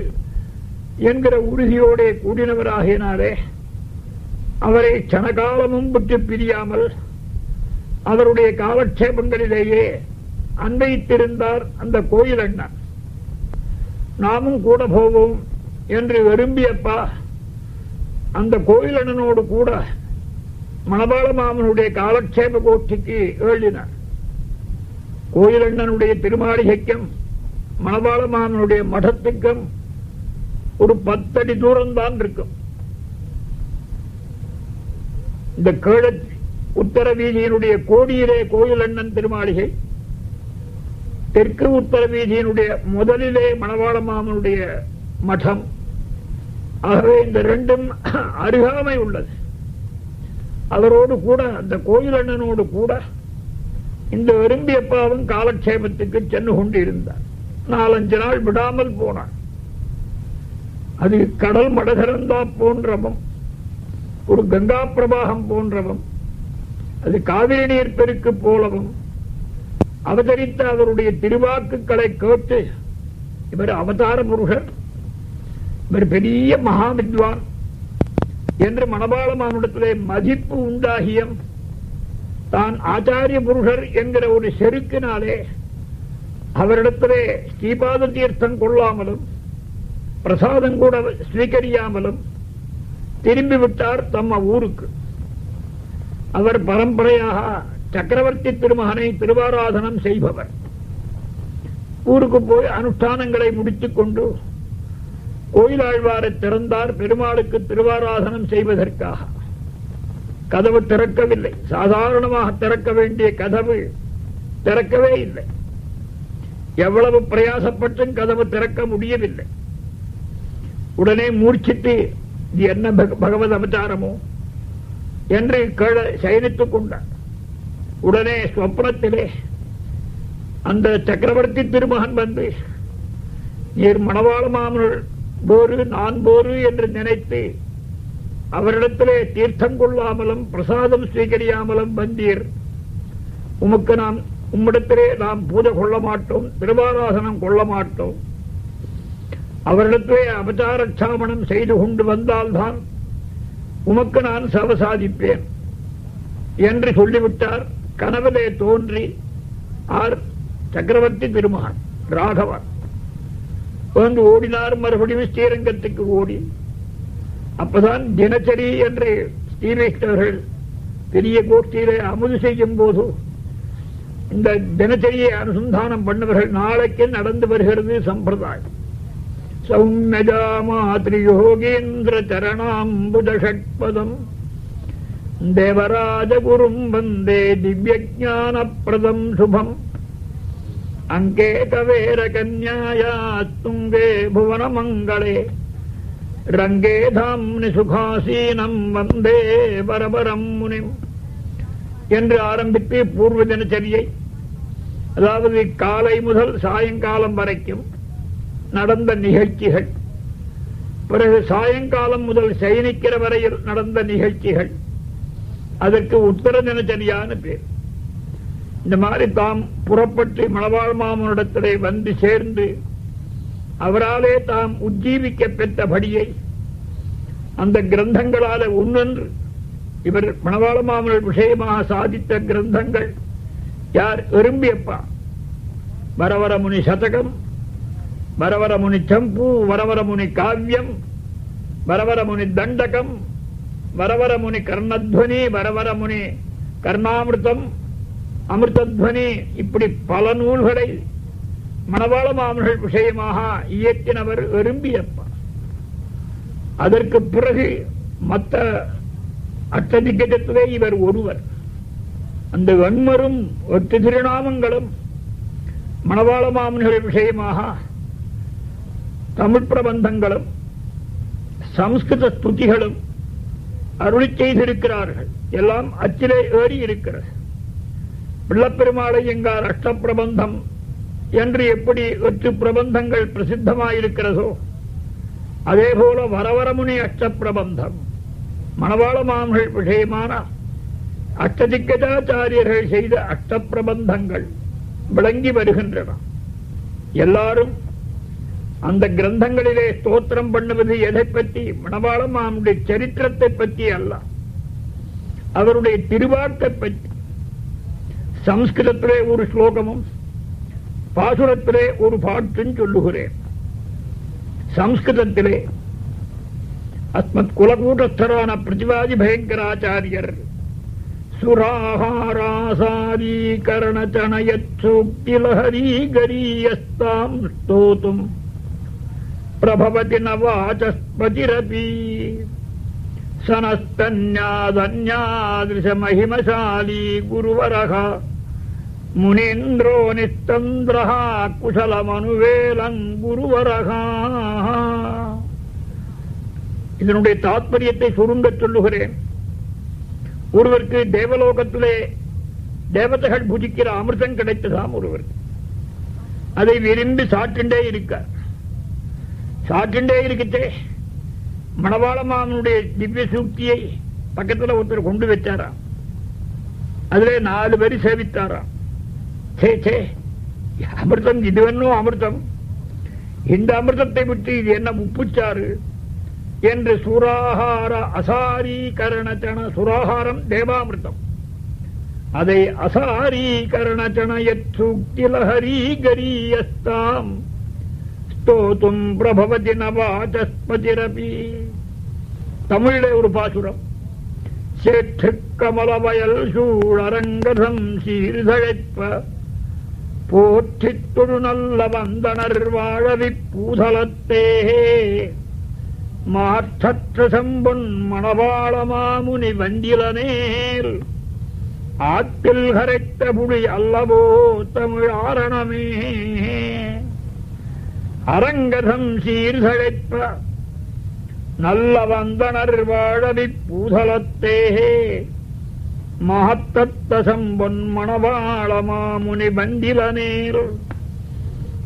என்கிற உறுதியோடே கூடினவராகினாலே அவரை சனகாலமும் பற்றி பிரியாமல் அவருடைய காலட்சேபங்களிலேயே அன்வைத்திருந்தார் அந்த கோயில் அண்ணன் நாமும் கூட போவோம் என்று விரும்பியப்பா அந்த கோயில் அண்ணனோடு கூட மணபாள மாமனுடைய காலட்சேப கோஷ்டிக்கு எழுதினார் கோயில் அண்ணனுடைய திருமாளிகைக்கும் மணபாள மாமனுடைய மடத்துக்கும் ஒரு பத்தடி தூரம்தான் இருக்கும். இந்த கேழ உத்தரவீதியினுடைய கோடியிலே கோயில் அண்ணன் திருமாளிகை தெற்கு உத்தரவீதியினுடைய முதலிலே மணவாளமாமனுடைய மடம். ஆகவே இந்த ரெண்டும் அருகாமை உள்ளது. அவரோடு கூட அந்த கோயில் அண்ணனோடு கூட இந்த விரும்பியப்பாவும் காலக்ஷேபத்துக்கு சென்று கொண்டு இருந்தார் நாலஞ்சு நாள் விடாமல் போனார் அது கடல் மடகரந்தா போன்றவும் ஒரு கங்கா பிரபாகம் போன்றவும். அது காவிரி நீர் பெருக்கு போலவும் அவதரித்த அவருடைய திருவாக்குகளை கேட்டு இவர் அவதார முருகர் இவர் பெரிய மகாவித்வான் என்று மணபாளமானிடத்திலே மதிப்பு உண்டாகியம் தான் ஆச்சாரிய முருகர் என்கிற ஒரு செருக்கினாலே அவரிடத்திலே ஸ்ரீபாத தீர்த்தம் கொள்ளாமலும் பிரசாதம் கூட ஸ்வீகரியாமலும் திரும்பி விட்டார் தம்ம ஊருக்கு. அவர் பரம்பரையாக சக்கரவர்த்தி திருமகனை திருவாராதனம் செய்பவர். ஊருக்கு போய் அனுஷ்டானங்களை முடித்துக் கொண்டு கோயிலாழ்வாரை திறந்தார் பெருமாளுக்கு திருவாராதனம் செய்வதற்காக. கதவு திறக்கவில்லை. சாதாரணமாக திறக்க வேண்டிய கதவு திறக்கவே இல்லை. எவ்வளவு பிரயாசப்பட்டும் கதவு திறக்க முடியவில்லை. உடனே மூர்ச்சித்து இது என்ன பக- பகவத் அவதாரமோ என்று கேள சயனித்துக் கொண்டார் உடனே ஸ்வப்னத்திலே அந்த சக்கரவர்த்தி திருமகன் வந்து நீர் மணவாள மாமனர் போரு நான் போரு என்று நினைத்து அவரிடத்திலே தீர்த்தம் கொள்ளாமலும் பிரசாதம் ஸ்வீகரியாமலும் வந்தீர். உமக்கு நாம் உம்மிடத்திலே நாம் பூஜை கொள்ள மாட்டோம் திருவாராசனம் கொள்ள மாட்டோம் அவரிடத்திலே அபச்சாரச்சாமணம் செய்து கொண்டு வந்தால்தான் உமக்கு நான் சவசாதிப்பேன் என்று சொல்லிவிட்டார். கனவிலே தோன்றி ஆர் சக்கரவர்த்தி திருமகன் ராகவன். வந்து ஓடினார். மறுபடியும் ஸ்ரீரங்கத்துக்கு ஓடி. அப்பதான் தினச்சரி என்று ஸ்ரீவைஷ்ணவர்கள் பெரிய கோஷ்டியிலே அமுது செய்யும் போது இந்த தினச்சரியை அனுசந்தானம் பண்ணவர்கள் நாளைக்கு நடந்து வருகிறது சம்பிரதாயம். சௌமியஜாமாத்ரியோகேந்திரச்சரணாம்புஜஷட்பதம் தேவராஜகுரும் வந்தே திவ்யஜானப்பிரதம் சுபம். அங்கேதவேர கன்யாயா புவனமங்களே. ரங்கே தாம்னி சுகாசீனம் வந்தே பரபரம் முனிம். என்று ஆரம்பித்து பூர்வ தினச்சரியை அதாவது காலை முதல் சாயங்காலம் வரைக்கும் நடந்த நிகழ்ச்சிகள். பிறகு சாயங்காலம் முதல் சயனிக்கிற வரையில் நடந்த நிகழ்ச்சிகள். அதற்கு உத்தர தினச்சரியான பேர். இந்த மாதிரி தாம் புறப்பட்டு மணவாழ் மாமனிடத்திலே வந்து சேர்ந்து அவராலே தாம் உஜ்ஜீவிக்க பெற்றபடியை அந்த கிரந்தங்களால ஒன்றொன்று இவர் மணவாள மாமனர் விஷயமாக சாதித்த கிரந்தங்கள். யார்? எறும்பியப்பா. வரவர முனி சதகம். வரவர முனி சம்பு வரவர முனி காவியம் வரவர முனி தண்டகம் வரவர முனி கர்ணத்வனி வரவர முனி கர்ணாமிர்தம் அமிர்தத்வனி இப்படி பல நூல்களை மணவாள மாமன்கள் விஷயமாக இயக்கினவர் எறும்பியப்பா. அதற்கு பிறகு மற்ற அட்டதிக்கத்திலே இவர் ஒருவர். அந்த வெண்மரும் ஒற்று திருநாமங்களும் மணவாள மாமன்கள் விஷயமாக தமிழ் பிரபந்தங்களும் சம்ஸ்கிருத ஸ்துதிகளும் அருளி செய்திருக்கிறார்கள். எல்லாம் அச்சிலே ஏறி இருக்கிறது. பிள்ளப்பெருமாளை எங்கார் அஷ்டப்பிரபந்தம் என்று எப்படி எட்டு பிரபந்தங்கள் பிரசித்தமாயிருக்கிறதோ அதே போல வரவரமுனி அஷ்டப்பிரபந்தம் மணவாள விஷயமான அஷ்டதிக்கதாச்சாரியர்கள் செய்த அஷ்டப்பிரபந்தங்கள் விளங்கி வருகின்றன. எல்லாரும் அந்த கிரந்தங்களிலே ஸ்தோத்திரம் பண்ணுவது எதை பற்றி? மணவாள சரித்திரத்தை பற்றி அல்ல. அவருடைய திருவாக்கை பற்றி. சம்ஸ்கிருதத்திலே ஒரு ஸ்லோகமும் பாசுரத்திலே ஒரு பாட்டும் சொல்லுகிறேன். சம்ஸ்கிருதத்திலே அஸ்மத் குலகூட்டஸ்தரான பிரதிவாதி பயங்கராச்சாரியர் சுராகாராசாதீகரணச்சனயத்சூக்திலஹரீகரீயஸ்தாம் ஸ்தோத்தும் பிரபவதி ந வாச்சஸ்பதிரபி சனஸ்தன்யாதன்யாதிருஷமஹிமசாலி குருவரக முனீந்திரோ நிஸ்தந்திரः குசலமனுவேலங் குருவரகா இதனுடைய தாத்பரியத்தை சுருங்க சொல்லுகிறேன். ஒருவருக்கு தேவலோகத்திலே தேவதைகள் புஜிக்கிற அமிர்தம் கிடைத்ததாம் ஒருவர் அதை விரும்பி சாற்றிண்டே இருக்கார் சாற்றிண்டே இருக்கச்சே மணவாளமானுடைய திவ்ய சூக்தியை பக்கத்துல ஒருத்தர் கொண்டு வச்சாராம். அதிலே நாலு பேர் சேவித்தாராம். சே சே அமிர்தம் இது அமிர்தம்? இந்த அமிர்தத்தை விட்டு இது என்ன உப்புச்சாறு? என்று சுராகார அசாரீகரணச்சன சுராகாரம் தேவாமிர்தம். அதை அசாரீகரணச்சன யூக்திலஹரி கரீயஸ்தாம் ஸ்தோத்தும் பிரபவதி நவாச்சஸ்பதிரபி தமிழிலே ஒரு பாசுரம் சேற்று கமலவயல் சூழரங்கதம் சீர்தழைப்ப போற்றி தொழு நல்ல வந்தனர் வாழவி பூதலத்தே மாற்றற்ற செம்பொன் மணவாளமாமுனி வந்திலனேல் ஆற்றில் கரைத்த புலி அல்லவோ தமிழ் ஆரணமே அரங்கதம் சீர்தழைப்ப நல்ல வந்தனர் வாழவி பூதலத்தேகே மகத்தத்த செம்பொன் முனி மாமுனி நேர்.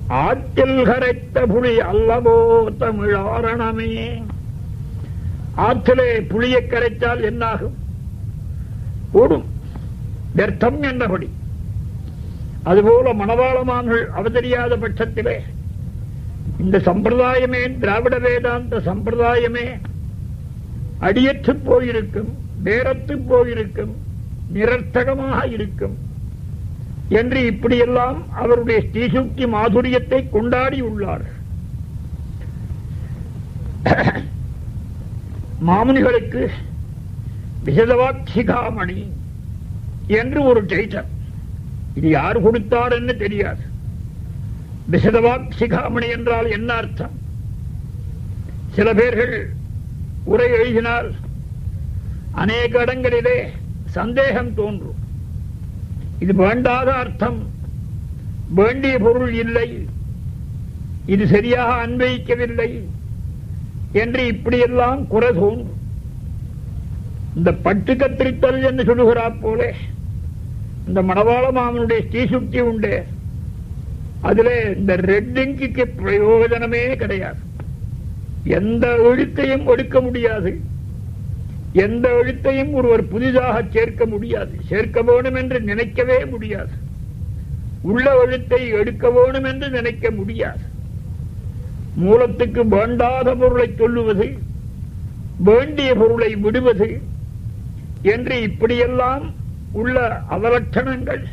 ஆற்றில் கரைத்த புலி அல்லவோ தமிழாரணமே. ஆற்றிலே புளியை கரைத்தால் என்னாகும்? ஓடும். வியர்த்தம் என்றபடி அதுபோல மணவாளமான்கள் அவதரியாத பட்சத்திலே இந்த சம்பிரதாயமே திராவிட வேதாந்த சம்பிரதாயமே அடியற்று போயிருக்கும் வேரத்து போயிருக்கும் நிரர்த்தகமாக இருக்கும் என்று இப்படியெல்லாம் அவருடைய ஸ்ரீசுக்தி மாதுரியத்தை கொண்டாடியுள்ளார் மாமுனிகளுக்கு விசதவாட்சிகாமணி என்று ஒரு டைட்டர் இது யார் கொடுத்தார் என்று தெரியாது. விசதவாட்சிகாமணி என்றால் என்ன அர்த்தம்? சில பேர்கள் உரை எழுதினால் அநேக இடங்களிலே சந்தேகம் தோன்றும். இது வேண்டாத அர்த்தம். வேண்டிய பொருள் இல்லை. இது சரியாக அன்வயிக்கவில்லை என்று இப்படியெல்லாம் குறை தோன்றும். இந்த பட்டு கத்திரித்தல் என்று சொல்லுகிறார் போல இந்த மணவாள மாமனுடைய ஸ்ரீசுக்தி உண்டு அதுல இந்த ரெட்டிங்குக்கு பிரயோஜனமே கிடையாது. எந்த எழுத்தையும் எடுக்க முடியாது. எந்த எழுத்தையும் ஒருவர் புதிதாக சேர்க்க முடியாது. சேர்க்க வேணும் என்று நினைக்கவே முடியாது. உள்ள எழுத்தை எடுக்க வேணும் என்று நினைக்க முடியாது. மூலத்துக்கு வேண்டாத பொருளை சொல்லுவது வேண்டிய பொருளை விடுவது என்று இப்படியெல்லாம் உள்ள அவலட்சணங்கள்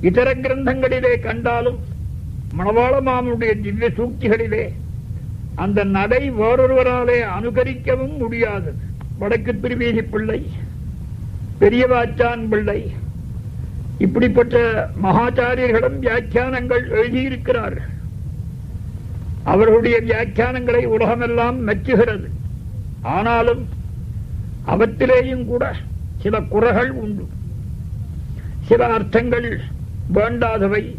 இதர கிரந்தங்களிலே கண்டாலும் மணவாள மாமனுடைய திவ்ய சூக்திகளிலே அந்த நடை வேறொருவராலே அனுகரிக்கவும் முடியாதது வடக்கு திருவேதி பிள்ளை பெரியவாச்சான் பிள்ளை இப்படிப்பட்ட மகாச்சாரியர்களும் வியாக்கியானங்கள் எழுதியிருக்கிறார்கள் அவர்களுடைய வியாக்கியானங்களை உலகமெல்லாம் மெச்சுகிறது. ஆனாலும் அவற்றிலேயும் கூட சில குறைகள் உண்டு. சில அர்த்தங்கள் வேண்டாதவை.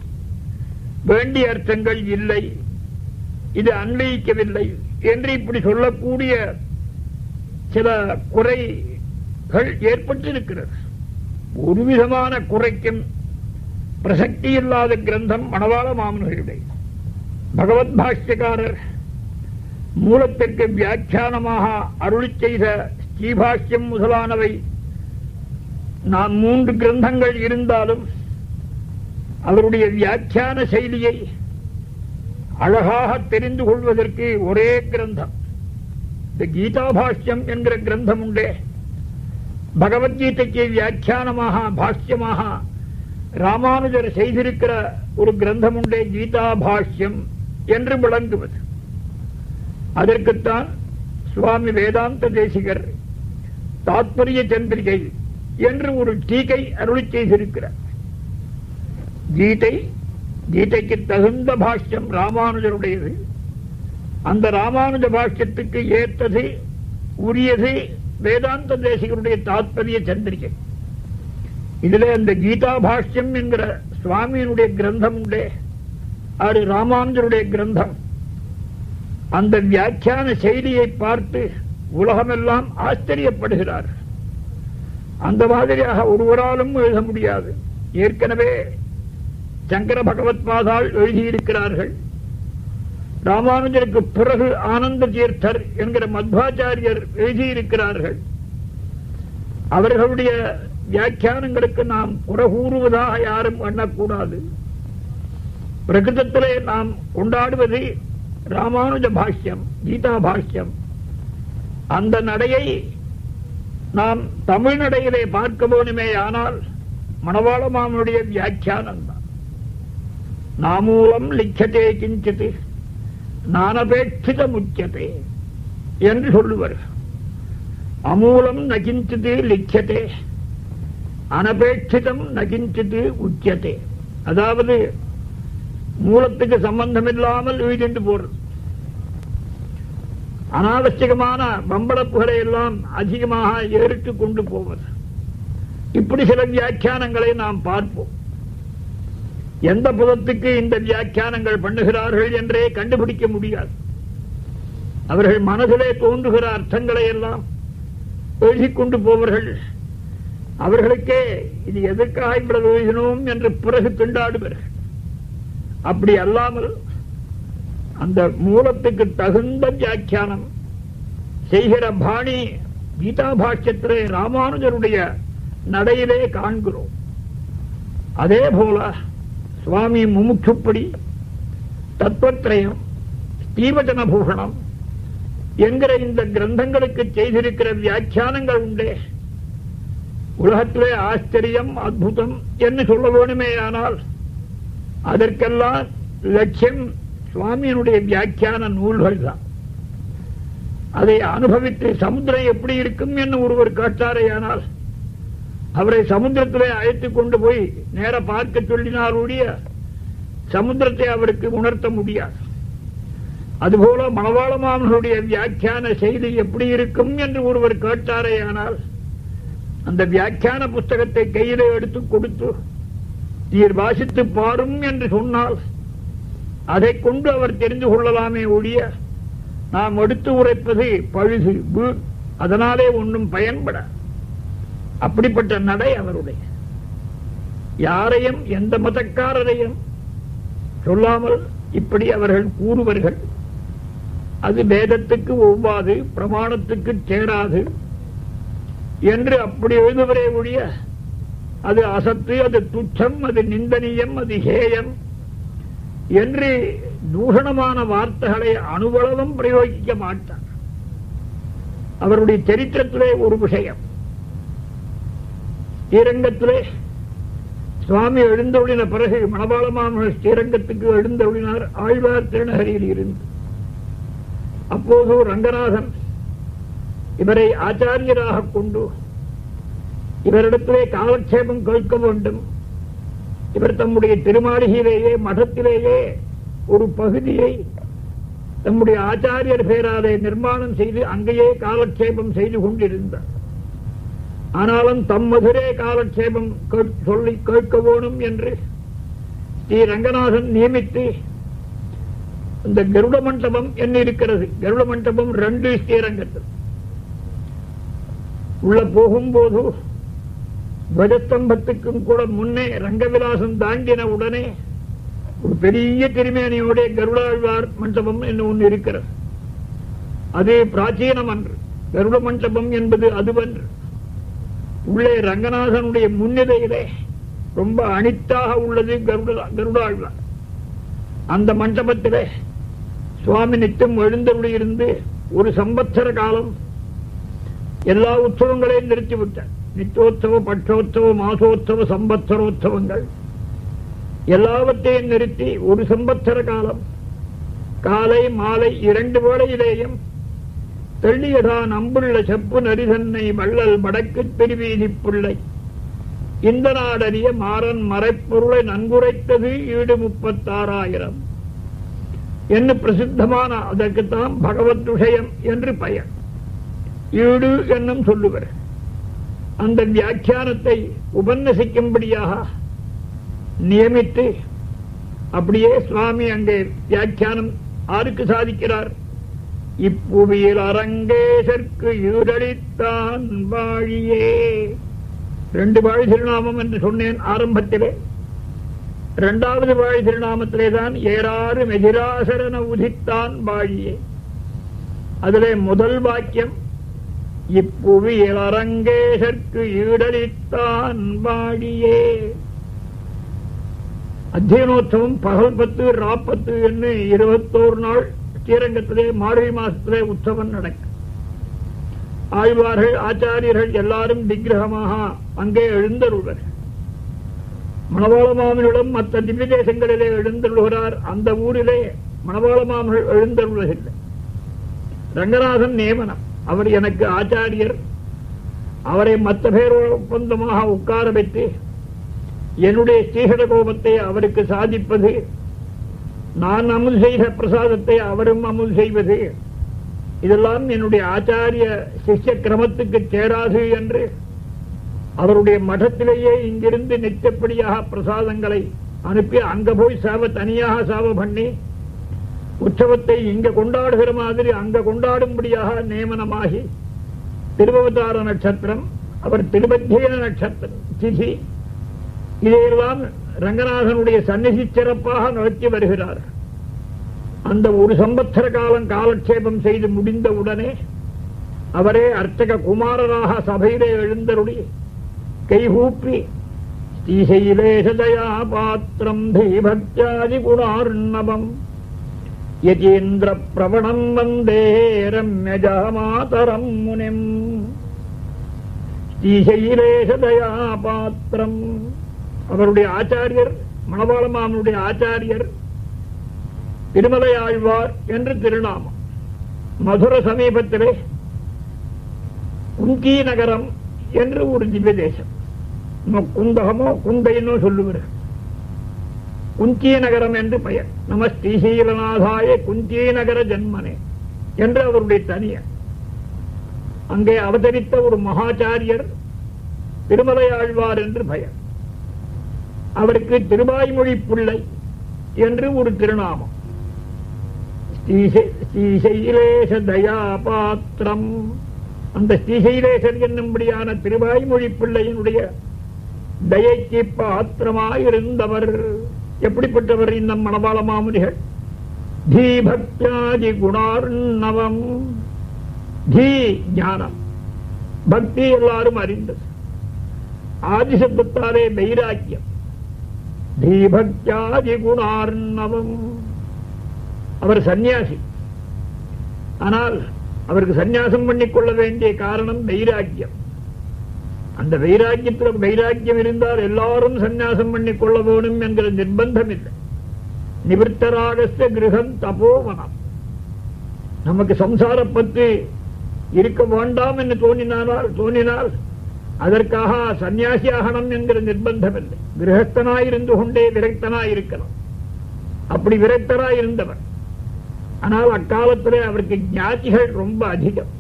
வேண்டிய அர்த்தங்கள் இல்லை. இது அன்வயிக்கவில்லை என்று இப்படி சொல்லக்கூடிய சில குறைகள் ஏற்பட்டிருக்கிறது. ஒரு விதமான குறைக்கும் பிரசக்தி இல்லாத கிரந்தம் மணவாள மாமன்களுடைய. பகவத் பாஷ்யக்காரர் மூலத்திற்கு வியாக்கியானமாக அருளி செய்த ஸ்ரீபாஷ்யம் முதலானவை. நாம் மூன்று கிரந்தங்கள் இருந்தாலும் அவருடைய வியாக்கியான செயலியை அழகாக தெரிந்து கொள்வதற்கு ஒரே கிரந்தம். இந்த கீதா பாஷ்யம் என்கிற கிரந்தம் உண்டே. பகவத்கீதைக்கு வியாக்கியானமாக பாஷ்யமாக ராமானுஜர் செய்திருக்கிற ஒரு கிரந்தம் உண்டே கீதா பாஷ்யம் என்று விளங்குவது. அதற்குத்தான் சுவாமி வேதாந்த தேசிகர் தாத்பரிய சந்திரிகை என்று ஒரு டீகை அருளி செய்திருக்கிறார். கீதை கீதைக்கு தகுந்த பாஷ்யம் ராமானுஜருடையது. அந்த ராமானுஜ பாஷ்யத்துக்கு ஏற்றது உரியது வேதாந்த தேசிகருடைய தாத்பரிய சந்திரிகை. இதுல அந்த கீதா பாஷ்யம் என்கிற சுவாமியினுடைய கிரந்தம் உண்டே. அது ராமானுஜருடைய கிரந்தம். அந்த வியாக்கியான செய்தியை பார்த்து உலகமெல்லாம் ஆச்சரியப்படுகிறார். அந்த மாதிரியாக ஒருவராலும் எழுத முடியாது. ஏற்கனவே சங்கர பகவத் பாதால் எழுதியிருக்கிறார்கள். ராமானுஜருக்கு பிறகு ஆனந்த தீர்த்தர் என்கிற மத்வாச்சாரியர் எழுதியிருக்கிறார்கள். அவர்களுடைய வியாக்கியானங்களுக்கு நாம் குறகூறுவதாக யாரும் எண்ணக்கூடாது. பிரகிருதத்திலே நாம் கொண்டாடுவது ராமானுஜ பாஷ்யம் கீதா பாஷ்யம். அந்த நடையை நாம் தமிழ் நடையிலே பார்க்க போனுமே ஆனால் மணவாள மாமனுடைய வியாக்கியானம் தான் நாமூலம் லிக்கத்தே கிஞ்சித் நானபேட்சித முக்கியதே என்று சொல்லுவர்। அமூலம் நகிஞ்சது லிக்கியதே அனபேட்சிதம் நகிஞ்சது உச்சியதே அதாவது மூலத்துக்கு சம்பந்தம் இல்லாமல் எழுதிட்டு போறது அனாவசியமான பம்பளப்புகளை எல்லாம் அதிகமாக ஏறிட்டு கொண்டு போவது இப்படி சில வியாக்கியானங்களை நாம் பார்ப்போம். எந்த புதத்துக்கு இந்த வியாக்கியானங்கள் பண்ணுகிறார்கள் என்றே கண்டுபிடிக்க முடியாது. அவர்கள் மனதிலே தோன்றுகிற அர்த்தங்களை எல்லாம் எழுதிக்கொண்டு போவர்கள். அவர்களுக்கே இது எதற்காக இவ்வளவு எழுதினோம் என்று பிறகு திண்டாடுவார்கள் அப்படி அல்லாமல் அந்த மூலத்துக்கு தகுந்த வியாக்கியானம் செய்கிற பாணி கீதா பாஷ்யத்திலே ராமானுஜருடைய நடையிலே காண்கிறோம். அதே போல சுவாமி முமுட்சுப்படி தத்துவத்திரயம் ஸ்ரீவச்சன பூஷணம் என்கிற இந்த கிரந்தங்களுக்கு செய்திருக்கிற வியாக்கியானங்கள் உண்டே. உலகத்திலே ஆச்சரியம் அற்புதம் என்று சொல்ல வேணுமேயானால் அதற்கெல்லாம் லட்சியம் சுவாமியினுடைய வியாக்கியான நூல்கள் தான் அதை அனுபவித்து சமுத்திரம் எப்படி இருக்கும் என்று ஒருவர் கேட்டாரேயானால் அவரை சமுத்திரத்திலே அழைத்து கொண்டு போய் நேர பார்க்க சொல்லினாருடைய சமுத்திரத்தை அவருக்கு உணர்த்த முடியாது. அதுபோல மணவாள மாமனுடைய வியாக்கியான செய்தி எப்படி இருக்கும் என்று ஒருவர் கேட்டாரே ஆனால் அந்த வியாக்கியான புஸ்தகத்தை கையிலே எடுத்து கொடுத்து நீர் வாசித்து பாரும் என்று சொன்னால் அதை கொண்டு அவர் தெரிந்து கொள்ளலாமே ஒழிய நாம் எடுத்து உரைப்பது பழுது அதனாலே ஒன்றும் பயன்பட அப்படிப்பட்ட நடை அவருடைய. யாரையும் எந்த மதக்காரரையும் சொல்லாமல் இப்படி அவர்கள் கூறுவர்கள். அது வேதத்துக்கு ஒவ்வாது பிரமாணத்துக்கு சேராது என்று அப்படி எழுதுவரே ஒழிய அது அசத்து அது துச்சம் அது நிந்தனியம் அது ஹேயம் என்று தூஷணமான வார்த்தைகளை அணுவளவும் பிரயோகிக்க மாட்டார். அவருடைய சரித்திரத்திலே ஒரு விஷயம். ஸ்ரீரங்கத்திலே சுவாமி எழுந்தொழின பிறகு மணவாளமான ஸ்ரீரங்கத்துக்கு எழுந்தொழினார் ஆழ்வார் திருநகரியில் இருந்து. அப்போது ரங்கநாதன் இவரை ஆச்சாரியராக கொண்டு இவரிடத்திலே காலக்ஷேபம் கேட்க வேண்டும். இவர் தம்முடைய திருமாளிகையிலேயே மடத்திலேயே ஒரு பகுதியை தம்முடைய ஆச்சாரியர் பெயராலே நிர்மாணம் செய்து அங்கேயே காலக்ஷேபம் செய்து கொண்டிருந்தார். ஆனாலும் தம் மதுரே காலக்ஷேபம் சொல்லி கேட்க வேணும் என்று ஸ்ரீ ரங்கநாதன் நியமித்து இந்த கருட மண்டபம் என்ன இருக்கிறது கருட மண்டபம் ரெண்டு ஸ்ரீரங்கத்தில் உள்ள போகும்போது துவஜஸ்தம்பத்துக்கும் கூட முன்னே ரங்கவிலாசம் தாண்டின உடனே ஒரு பெரிய திருமேனியோடைய கருடாழ்வார் மண்டபம் என்று ஒன்று இருக்கிறது. அது பிராச்சீனம் அன்று கருட மண்டபம் என்பது அதுவன்று. உள்ளே ரங்கநாதனுடைய முன்னிலையிலே ரொம்ப அனித்தாக உள்ளது கருட கருடாழ்வார். அந்த மண்டபத்திலே சுவாமி நித்தம் எழுந்தருளியிருந்து ஒரு சம்பத்சர காலம் எல்லா உற்சவங்களையும் நிறுத்திவிட்டார். நித்தோத்சவ பட்சோத்சவ மாசோத்சவ சம்பத்சரோத்சவங்கள் எல்லாவற்றையும் நிறுத்தி ஒரு சம்பத்சர காலம். காலை மாலை இரண்டு வேளையிலேயும் தெள்ளியதான் அம்புள்ள செப்பு நரிதன்னை வள்ளல் வடக்கு பெருவீதி பிள்ளை. இந்த நாடறிய மாறன் மறைப்பொருளை நன்குரைத்தது ஈடு முப்பத்தாறாயிரம். என்று பிரசித்தமான அதற்குத்தான் பகவத் விஷயம் என்று பெயர். ஈடு என்னும் சொல்லுவர். அந்த வியாக்கியானத்தை உபன்யசிக்கும்படியாக நியமித்து அப்படியே சுவாமி அங்கே வியாக்கியானம் ஆருக்கு சாதிக்கிறார். இப்புவியில் அரங்கேசற்கு ஈடளித்தான் வாழியே. ரெண்டு வாழி திருநாமம் என்று சொன்னேன் ஆரம்பத்திலே. இரண்டாவது வாழி திருநாமத்திலே தான் ஏறாறு மெதிராசரன உதித்தான் வாழியே. அதிலே முதல் வாக்கியம் இப்புவியில் அரங்கேசற்கு ஈடளித்தான் வாழியே. அத்தியனோத்சவம் பகல் பத்து ராப்பத்து என்று இருபத்தோரு நாள் ஸ்ரீரங்கத்திலே மார்கழி மாசத்திலே உற்சவம் நடக்கும். ஆழ்வார்கள் ஆச்சாரியர்கள் எல்லாரும் விக்கிரகமாக அங்கே எழுந்தருள்வர். மணவாள மாமனிடம் மற்ற திவ்ய தேசங்களிலே எழுந்தருள்கிறார். அந்த ஊரிலே மணவாள மாமர்கள் எழுந்தருள்வதில்லை. ரங்கநாதன் நியமனம் அவர் எனக்கு ஆச்சாரியர். அவரை மற்ற பேரோட ஒப்பந்தமாக உட்கார வைத்து என்னுடைய ஸ்ரீகட கோபத்தை அவருக்கு சாதிப்பது நான் அமுல் செய்த பிரசாதத்தை அவரும் அமுல் செய்வது. இதெல்லாம் என்னுடைய ஆச்சாரிய சிஷ்ய கிரமத்துக்கு சேராது என்று அவருடைய மடத்திலேயே இங்கிருந்து நிச்சப்படியாக பிரசாதங்களை அனுப்பி அங்க போய் சாவ தனியாக சாவ பண்ணி உற்சவத்தை இங்க கொண்டாடுகிற மாதிரி அங்க கொண்டாடும்படியாக நியமனமாகி திருவவதார நட்சத்திரம் அவர் திருபத்தியன நட்சத்திரம் திதி இதையெல்லாம் ரங்கநாதனுடைய சந்நிதி சிறப்பாக நடத்தி வருகிறார். அந்த ஒரு சம்பத்தர காலம் காலட்சேபம் செய்து முடிந்த உடனே அவரே அர்ச்சக குமாரராக சபையிலே எழுந்தருளி கைகூப்பி ஸ்ரீசைலேஷதயா பாத்திரம் தீபக்தியாதி குணார்ணவம். யஜேந்திர பிரவணம் வந்தே ரம்யஜாமாதரம் முனிம். ஸ்ரீசைலேஷதயா பாத்திரம் அவருடைய ஆச்சாரியர் மணவாளமாமனுடைய ஆச்சாரியர் திருமலையாழ்வார் என்று திருநாமம். மதுர சமீபத்திலே குந்தி நகரம் என்று ஒரு திவ்ய தேசம் நம்ம குந்தகமோ குந்தைன்னோ சொல்லுவார் குந்தி நகரம் என்று பெயர். நம ஸ்ரீசீலநாதாய குந்தி நகர ஜன்மனே என்று அவருடைய தனியர். அங்கே அவதரித்த ஒரு மகாச்சாரியர் திருமலையாழ்வார் என்று பெயர். அவருக்கு திருவாய்மொழி பிள்ளை என்று ஒரு திருநாமம். ஸ்ரீசைலேஷ தயா பாத்திரம் அந்த ஸ்ரீசைலேசர் என்னும்படியான திருவாய்மொழி பிள்ளையினுடைய தயைக்கு பாத்திரமாயிருந்தவர். எப்படிப்பட்டவர் இந்த மணவாள மாமுனிகள்? தீபக்தியாதி குணார்ணவம். தீ ஞானம். பக்தி எல்லாரும் அறிந்தது. ஆதிசப்தத்தாலே வைராக்கியம். தீபக்தியாதி குணார்ணவம் அவர் சன்னியாசி ஆனால் அவருக்கு சன்னியாசம் பண்ணிக்கொள்ள வேண்டிய காரணம் வைராக்கியம். அந்த வைராக்கியத்தில் வைராக்கியம் இருந்தால் எல்லாரும் சன்னியாசம் பண்ணிக்கொள்ள வேணும் என்கிற நிர்பந்தம் இல்லை நிவர்த்தராகஸ்த கிரகம் தபோவனம். நமக்கு சம்சார பத்து இருக்க வேண்டாம் என்று தோன்றினானால் தோன்றினால் அதற்காக சந்நியாசி ஆகணும் என்கிற நிர்பந்தம் இல்லை கிரகஸ்தனாயிருந்து கொண்டே விரக்தனாய் இருக்கலாம் அப்படி விரக்தராய் இருந்தவர் ஆனால் அக்காலத்திலே அவருக்கு ஞாதிகள் ரொம்ப அதிகம்.